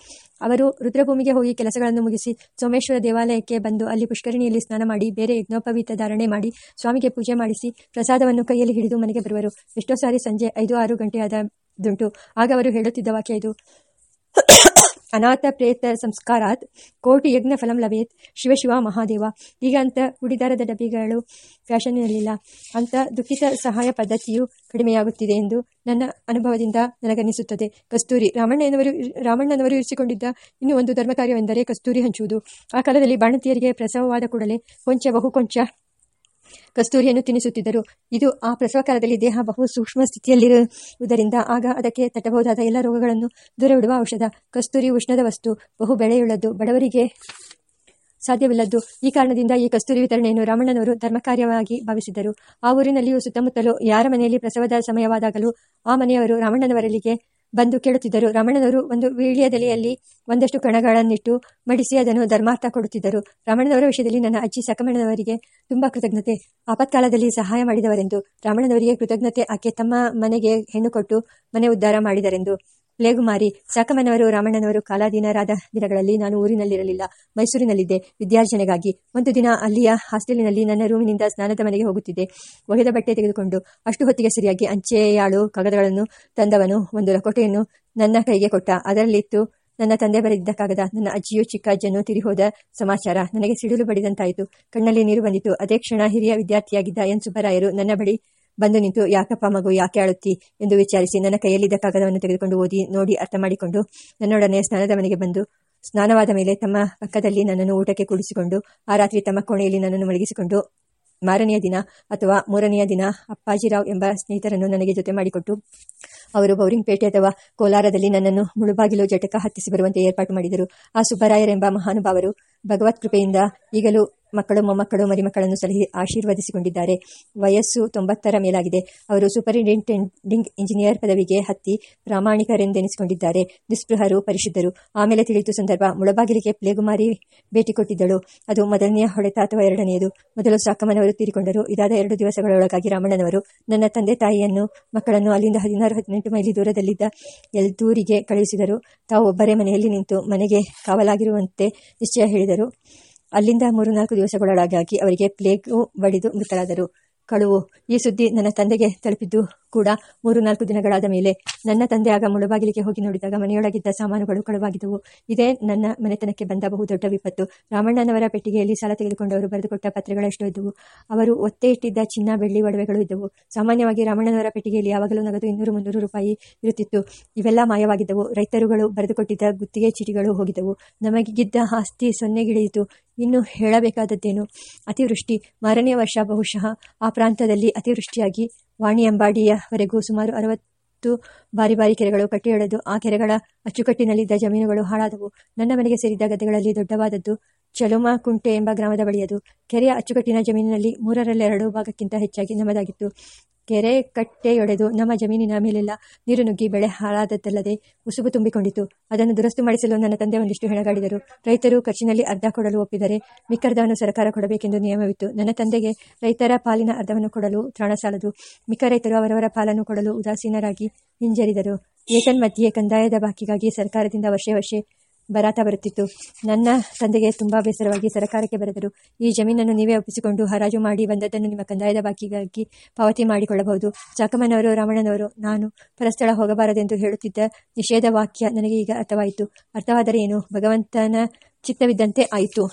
ಅವರು ರುದ್ರಭೂಮಿಗೆ ಹೋಗಿ ಕೆಲಸಗಳನ್ನು ಮುಗಿಸಿ ಸೋಮೇಶ್ವರ ದೇವಾಲಯಕ್ಕೆ ಬಂದು ಅಲ್ಲಿ ಪುಷ್ಕರಣಿಯಲ್ಲಿ ಸ್ನಾನ ಮಾಡಿ ಬೇರೆ ಯಜ್ಞೋಪವೀತ ಧಾರಣೆ ಮಾಡಿ ಸ್ವಾಮಿಗೆ ಪೂಜೆ ಮಾಡಿಸಿ ಪ್ರಸಾದವನ್ನು ಕೈಯಲ್ಲಿ ಹಿಡಿದು ಮನೆಗೆ ಬರುವರು. ಎಷ್ಟೋ ಸಾರಿ ಸಂಜೆ ಐದು ಆರು ಗಂಟೆ ಆದದುಂಟು ಆಗ ಅವರು ಹೇಳುತ್ತಿದ್ದ ವಾಕ್ಯ ಇದು. ಅನಾಥ ಪ್ರೇತ ಸಂಸ್ಕಾರಾತ್, ಕೋಟಿ ಯಜ್ಞ ಫಲಂ ಲಭೇತ್ ಶಿವಶಿವ ಮಹಾದೇವ. ಈಗ ಅಂತ ಉಡಿದಾರದ ಡಬ್ಬಿಗಳು ಫ್ಯಾಷನ್ನಿರಲಿಲ್ಲ ಅಂತ ದುಃಖಿತ ಸಹಾಯ ಪದ್ಧತಿಯು ಕಡಿಮೆಯಾಗುತ್ತಿದೆ ಎಂದು ನನ್ನ ಅನುಭವದಿಂದ ನನಗನ್ನಿಸುತ್ತದೆ. ಕಸ್ತೂರಿ ರಾಮಣ್ಣನವರು ರಾಮಣ್ಣನವರು ಇರಿಸಿಕೊಂಡಿದ್ದ ಇನ್ನೂ ಒಂದು ಧರ್ಮ ಕಾರ್ಯವೆಂದರೆ ಕಸ್ತೂರಿ ಹಂಚುವುದು. ಆ ಕಾಲದಲ್ಲಿ ಬಾಣತಿಯರಿಗೆ ಪ್ರಸವವಾದ ಕೂಡಲೇ ಕೊಂಚ ಬಹು ಕೊಂಚ ಕಸ್ತೂರಿಯನ್ನು ತಿನ್ನಿಸುತ್ತಿದ್ದರು ಇದು ಆ ಪ್ರಸವ ಕಾಲದಲ್ಲಿ ದೇಹ ಬಹು ಸೂಕ್ಷ್ಮ ಸ್ಥಿತಿಯಲ್ಲಿರುವುದರಿಂದ ಆಗ ಅದಕ್ಕೆ ತಟ್ಟಬಹುದಾದ ಎಲ್ಲ ರೋಗಗಳನ್ನು ದೂರವಿಡುವ ಔಷಧ. ಕಸ್ತೂರಿ ಉಷ್ಣದ ವಸ್ತು ಬಹು ಬೆಳೆಯುಳ್ಳದ್ದು. ಬಡವರಿಗೆ ಸಾಧ್ಯವಿಲ್ಲದ್ದು. ಈ ಕಾರಣದಿಂದ ಈ ಕಸ್ತೂರಿ ವಿತರಣೆಯನ್ನು ರಾಮಣ್ಣನವರು ಧರ್ಮಕಾರ್ಯವಾಗಿ ಭಾವಿಸಿದ್ದರು. ಆ ಊರಿನಲ್ಲಿಯೂ ಸುತ್ತಮುತ್ತಲೂ ಯಾರ ಮನೆಯಲ್ಲಿ ಪ್ರಸವದ ಸಮಯವಾದಾಗಲೂ ಆ ಮನೆಯವರು ರಾಮಣ್ಣನವರಲ್ಲಿಗೆ ಬಂದು ಕೇಳುತ್ತಿದ್ದರು. ರಮಣನವರು ಒಂದು ವೀಳ್ಯದೆಲೆಯಲ್ಲಿ ಒಂದಷ್ಟು ಕಣಗಳನ್ನಿಟ್ಟು ಮಡಿಸಿ ಅದನ್ನು ಧರ್ಮಾರ್ಥ ಕೊಡುತ್ತಿದ್ದರು. ರಮಣನವರ ವಿಷಯದಲ್ಲಿ ನನ್ನ ಅಜ್ಜಿ ಸಕಮಣ್ಣನವರಿಗೆ ತುಂಬಾ ಕೃತಜ್ಞತೆ. ಆಪತ್ಕಾಲದಲ್ಲಿ ಸಹಾಯ ಮಾಡಿದವರೆಂದು ರಮಣನವರಿಗೆ ಕೃತಜ್ಞತೆ. ಆಕೆ ತಮ್ಮ ಮನೆಗೆ ಹೆಣ್ಣು ಕೊಟ್ಟು ಮನೆ ಉದ್ಧಾರ ಮಾಡಿದರೆಂದು. ಪ್ಲೇಗುಮಾರಿ ಸಾಕಮ್ಮನವರು ರಾಮಣ್ಣನವರು ಕಾಲಾಧೀನರಾದ ದಿನಗಳಲ್ಲಿ ನಾನು ಊರಿನಲ್ಲಿರಲಿಲ್ಲ. ಮೈಸೂರಿನಲ್ಲಿದ್ದೆ. ವಿದ್ಯಾರ್ಜನೆಗಾಗಿ ಒಂದು ದಿನ ಅಲ್ಲಿಯ ಹಾಸ್ಟೆಲಿನಲ್ಲಿ ನನ್ನ ರೂಮಿನಿಂದ ಸ್ನಾನದ ಮನೆಗೆ ಹೋಗುತ್ತಿದ್ದೆ. ಒಗೆದ ಬಟ್ಟೆ ತೆಗೆದುಕೊಂಡು ಅಷ್ಟು ಹೊತ್ತಿಗೆ ಸರಿಯಾಗಿ ಅಂಚೆಯಾಳು ಕಾಗದಗಳನ್ನು ತಂದವನು ಒಂದು ಲಕೋಟೆಯನ್ನು ನನ್ನ ಕೈಗೆ ಕೊಟ್ಟ. ಅದರಲ್ಲಿತ್ತು ನನ್ನ ತಂದೆ ಬರೆದಿದ್ದ ಕಾಗದ. ನನ್ನ ಅಜ್ಜಿಯು ಚಿಕ್ಕ ಅಜ್ಜನ್ನು ತಿರಿಹೋದ ಸಮಾಚಾರ ನನಗೆ ಸಿಡಿಲು ಬಡಿದಂತಾಯಿತು. ಕಣ್ಣಲ್ಲಿ ನೀರು ಬಂದಿತು. ಅದೇ ಕ್ಷಣ ಹಿರಿಯ ವಿದ್ಯಾರ್ಥಿಯಾಗಿದ್ದ ಎನ್. ಸುಬ್ಬರಾಯರು ನನ್ನ ಬಳಿ ಬಂದು ನಿಂತು, ಯಾಕಪ್ಪ ಮಗು, ಯಾಕೆ ಆಳುತ್ತಿ ಎಂದು ವಿಚಾರಿಸಿ ನನ್ನ ಕೈಯಲ್ಲಿದ್ದ ಕಾಗದವನ್ನು ತೆಗೆದುಕೊಂಡು ಓದಿ, ನೋಡಿ ಅರ್ಥ ಮಾಡಿಕೊಂಡು ನನ್ನೊಡನೆ ಸ್ನಾನದ ಮನೆಗೆ ಬಂದು, ಸ್ನಾನವಾದ ಮೇಲೆ ತಮ್ಮ ಪಕ್ಕದಲ್ಲಿ ನನ್ನನ್ನು ಊಟಕ್ಕೆ ಕೂಡಿಸಿಕೊಂಡು, ಆ ರಾತ್ರಿ ತಮ್ಮ ಕೋಣೆಯಲ್ಲಿ ನನ್ನನ್ನು ಮಲಗಿಸಿಕೊಂಡು, ಮಾರನೆಯ ದಿನ ಅಥವಾ ಮೂರನೆಯ ದಿನ ಅಪ್ಪಾಜಿರಾವ್ ಎಂಬ ಸ್ನೇಹಿತರನ್ನು ನನಗೆ ಜೊತೆ ಮಾಡಿಕೊಟ್ಟು, ಅವರು ಬೌರಿಂಗ್ಪೇಟೆ ಅಥವಾ ಕೋಲಾರದಲ್ಲಿ ನನ್ನನ್ನು ಮುಳುಬಾಗಿಲು ಜಟಕ ಹತ್ತಿಸಿ ಬರುವಂತೆ ಏರ್ಪಾಟು ಮಾಡಿದರು. ಆ ಸುಬ್ಬರಾಯರೆಂಬ ಮಹಾನುಭಾವರು ಭಗವತ್ ಕೃಪೆಯಿಂದ ಈಗಲೂ ಮಕ್ಕಳು, ಮೊಮ್ಮಕ್ಕಳು, ಮರಿಮಕ್ಕಳನ್ನು ಸಲಹಿ ಆಶೀರ್ವದಿಸಿಕೊಂಡಿದ್ದಾರೆ. ವಯಸ್ಸು ತೊಂಬತ್ತರ ಮೇಲಾಗಿದೆ. ಅವರು ಸೂಪರಿಂಟೆಂಡಿಂಗ್ ಇಂಜಿನಿಯರ್ ಪದವಿಗೆ ಹತ್ತಿ ಪ್ರಾಮಾಣಿಕರೆಂದೆನಿಸಿಕೊಂಡಿದ್ದಾರೆ. ನಿಸ್ಪೃಹರು, ಪರಿಶುದ್ಧರು. ಆಮೇಲೆ ತಿಳಿಯಿತು ಸಂದರ್ಭ, ಮುಳಬಾಗಿಲಿಗೆ ಪ್ಲೇಗುಮಾರಿ ಭೇಟಿ ಕೊಟ್ಟಿದ್ದಳು. ಅದು ಮೊದಲನೆಯ ಹೊಡೆತ ಅಥವಾ ಎರಡನೆಯದು. ಮೊದಲು ಸಾಕಮ್ಮನವರು ತೀರಿಕೊಂಡರು. ಇದಾದ ಎರಡು ದಿವಸಗಳೊಳಗಾಗಿ ರಾಮಣ್ಣನವರು ನನ್ನ ತಂದೆ ತಾಯಿಯನ್ನು, ಮಕ್ಕಳನ್ನು ಅಲ್ಲಿಂದ ಹದಿನಾರು, ಹದಿನೆಂಟು ಮೈಲಿ ದೂರದಲ್ಲಿದ್ದ ಎಲ್ದೂರಿಗೆ ಕಳುಹಿಸಿದರು. ತಾವು ಒಬ್ಬರೇ ಮನೆಯಲ್ಲಿ ನಿಂತು ಮನೆಗೆ ಕಾವಲಾಗಿರುವಂತೆ ನಿಶ್ಚಯ ಹೇಳಿದರು. ಅಲ್ಲಿಂದ ಮೂರು ನಾಲ್ಕು ದಿವಸಗಳೊಳಗಾಗಿ ಅವರಿಗೆ ಪ್ಲೇಗು ಬಡಿದು ಮೃತರಾದರು ಕಳುವು ಈ ಸುದ್ದಿ ನನ್ನ ತಂದೆಗೆ ತಲುಪಿದ್ದು ಕೂಡ ಮೂರು ನಾಲ್ಕು ದಿನಗಳಾದ ಮೇಲೆ ನನ್ನ ತಂದೆ ಆಗ ಮುಳುಬಾಗಿಲಿಗೆ ಹೋಗಿ ನೋಡಿದಾಗ ಮನೆಯೊಳಗಿದ್ದ ಸಾಮಾನುಗಳು ಕಳುವಾಗಿದ್ದವು. ಇದೇ ನನ್ನ ಮನೆತನಕ್ಕೆ ಬಂದ ಬಹುದೊಡ್ಡ ವಿಪತ್ತು. ರಾಮಣ್ಣನವರ ಪೆಟ್ಟಿಗೆಯಲ್ಲಿ ಸಾಲ ತೆಗೆದುಕೊಂಡವರು ಬರೆದುಕೊಟ್ಟ ಪತ್ರಗಳಷ್ಟು ಇದ್ದವು. ಅವರು ಒತ್ತೆ ಇಟ್ಟಿದ್ದ ಚಿನ್ನ, ಬೆಳ್ಳಿ ಒಡವೆಗಳು ಇದ್ದವು. ಸಾಮಾನ್ಯವಾಗಿ ರಾಮಣ್ಣನವರ ಪೆಟ್ಟಿಗೆಯಲ್ಲಿ ಯಾವಾಗಲೂ ನಗದು ಇನ್ನೂರು ಮುನ್ನೂರು ರೂಪಾಯಿ ಇರುತ್ತಿತ್ತು. ಇವೆಲ್ಲ ಮಾಯವಾಗಿದ್ದವು. ರೈತರುಗಳು ಬರೆದುಕೊಟ್ಟಿದ್ದ ಗುತ್ತಿಗೆ ಚೀಟಿಗಳು ಹೋಗಿದ್ದವು. ನಮಗಿದ್ದ ಆಸ್ತಿ ಸೊನ್ನೆಗಿಳಿಯಿತು. ಇನ್ನು ಹೇಳಬೇಕಾದದ್ದೇನು? ಅತಿವೃಷ್ಟಿ. ಮಾರನೇ ವರ್ಷ ಬಹುಶಃ ಆ ಪ್ರಾಂತದಲ್ಲಿ ಅತಿವೃಷ್ಟಿಯಾಗಿ ವಾಣಿ ಅಂಬಾಡಿಯವರೆಗೂ ಸುಮಾರು ಅರವತ್ತು ಬಾರಿ ಬಾರಿ ಕೆರೆಗಳು ಕಟ್ಟಿಯೊಡೆದು ಆ ಕೆರೆಗಳ ಅಚ್ಚುಕಟ್ಟಿನಲ್ಲಿದ್ದ ಜಮೀನುಗಳು ಹಾಳಾದವು. ನನ್ನ ಮನೆಗೆ ಸೇರಿದ್ದ ಗದ್ದೆಗಳಲ್ಲಿ ದೊಡ್ಡವಾದದ್ದು ಚಲುಮಕುಂಟೆ ಎಂಬ ಗ್ರಾಮದ ಬಳಿಯದು ಕೆರೆಯ ಅಚ್ಚುಕಟ್ಟಿನ ಜಮೀನಿನಲ್ಲಿ ಮೂರರಲ್ಲೆರಡು ಭಾಗಕ್ಕಿಂತ ಹೆಚ್ಚಾಗಿ ನಮ್ಮದಾಗಿತ್ತು. ಕೆರೆ ಕಟ್ಟೆಯೊಡೆದು ನಮ್ಮ ಜಮೀನಿನ ಮೇಲೆಲ್ಲ ನೀರು ನುಗ್ಗಿ ಬೆಳೆ ಹಾಳಾದದ್ದಲ್ಲದೆ ಉಸುಬು ತುಂಬಿಕೊಂಡಿತು ಅದನ್ನು ದುರಸ್ತು ಮಾಡಿಸಲು ನನ್ನ ತಂದೆ ಒಂದಿಷ್ಟು ಹೆಣಗಾಡಿದರು. ರೈತರು ಖರ್ಚಿನಲ್ಲಿ ಅರ್ಧ ಕೊಡಲು ಒಪ್ಪಿದರೆ ಮಿಕ್ಕರ್ಧವನ್ನು ಸರ್ಕಾರ ಕೊಡಬೇಕೆಂದು ನಿಯಮವಿತ್ತು. ನನ್ನ ತಂದೆಗೆ ರೈತರ ಪಾಲಿನ ಅರ್ಧವನ್ನು ಕೊಡಲು ತ್ರಾಣ ಸಾಲದು. ಮಿಕ್ಕ ರೈತರು ಅವರವರ ಪಾಲನ್ನು ಕೊಡಲು ಉದಾಸೀನರಾಗಿ ಹಿಂಜರಿದರು. ಏತನ್ಮಧ್ಯೆ ಕಂದಾಯದ ಬಾಕಿಗಾಗಿ ಸರ್ಕಾರದಿಂದ ವರ್ಷೇ ವರ್ಷೇ ಬರಾತ ಬರುತ್ತಿತ್ತು. ನನ್ನ ತಂದೆಗೆ ತುಂಬಾ ಬೇಸರವಾಗಿ ಸರ್ಕಾರಕ್ಕೆ ಬರೆದರು. ಈ ಜಮೀನನ್ನು ನೀವೇ ಒಪ್ಪಿಸಿಕೊಂಡು ಹರಾಜು ಮಾಡಿ ಬಂದದ್ದನ್ನು ನಿಮ್ಮ ಕಂದಾಯದ ಬಾಕಿಗಾಗಿ ಪಾವತಿ ಮಾಡಿಕೊಳ್ಳಬಹುದು. ಚಾಕಮ್ಮನವರು ರಾಮಣ್ಣನವರು ನಾನು ಪರಸ್ಥಳ ಹೋಗಬಾರದೆಂದು ಹೇಳುತ್ತಿದ್ದ ನಿಷೇಧ ವಾಕ್ಯ ನನಗೆ ಈಗ ಅರ್ಥವಾಯಿತು. ಅರ್ಥವಾದರೆ ಏನು? ಭಗವಂತನ ಚಿತ್ತವಿದ್ದಂತೆ ಆಯಿತು.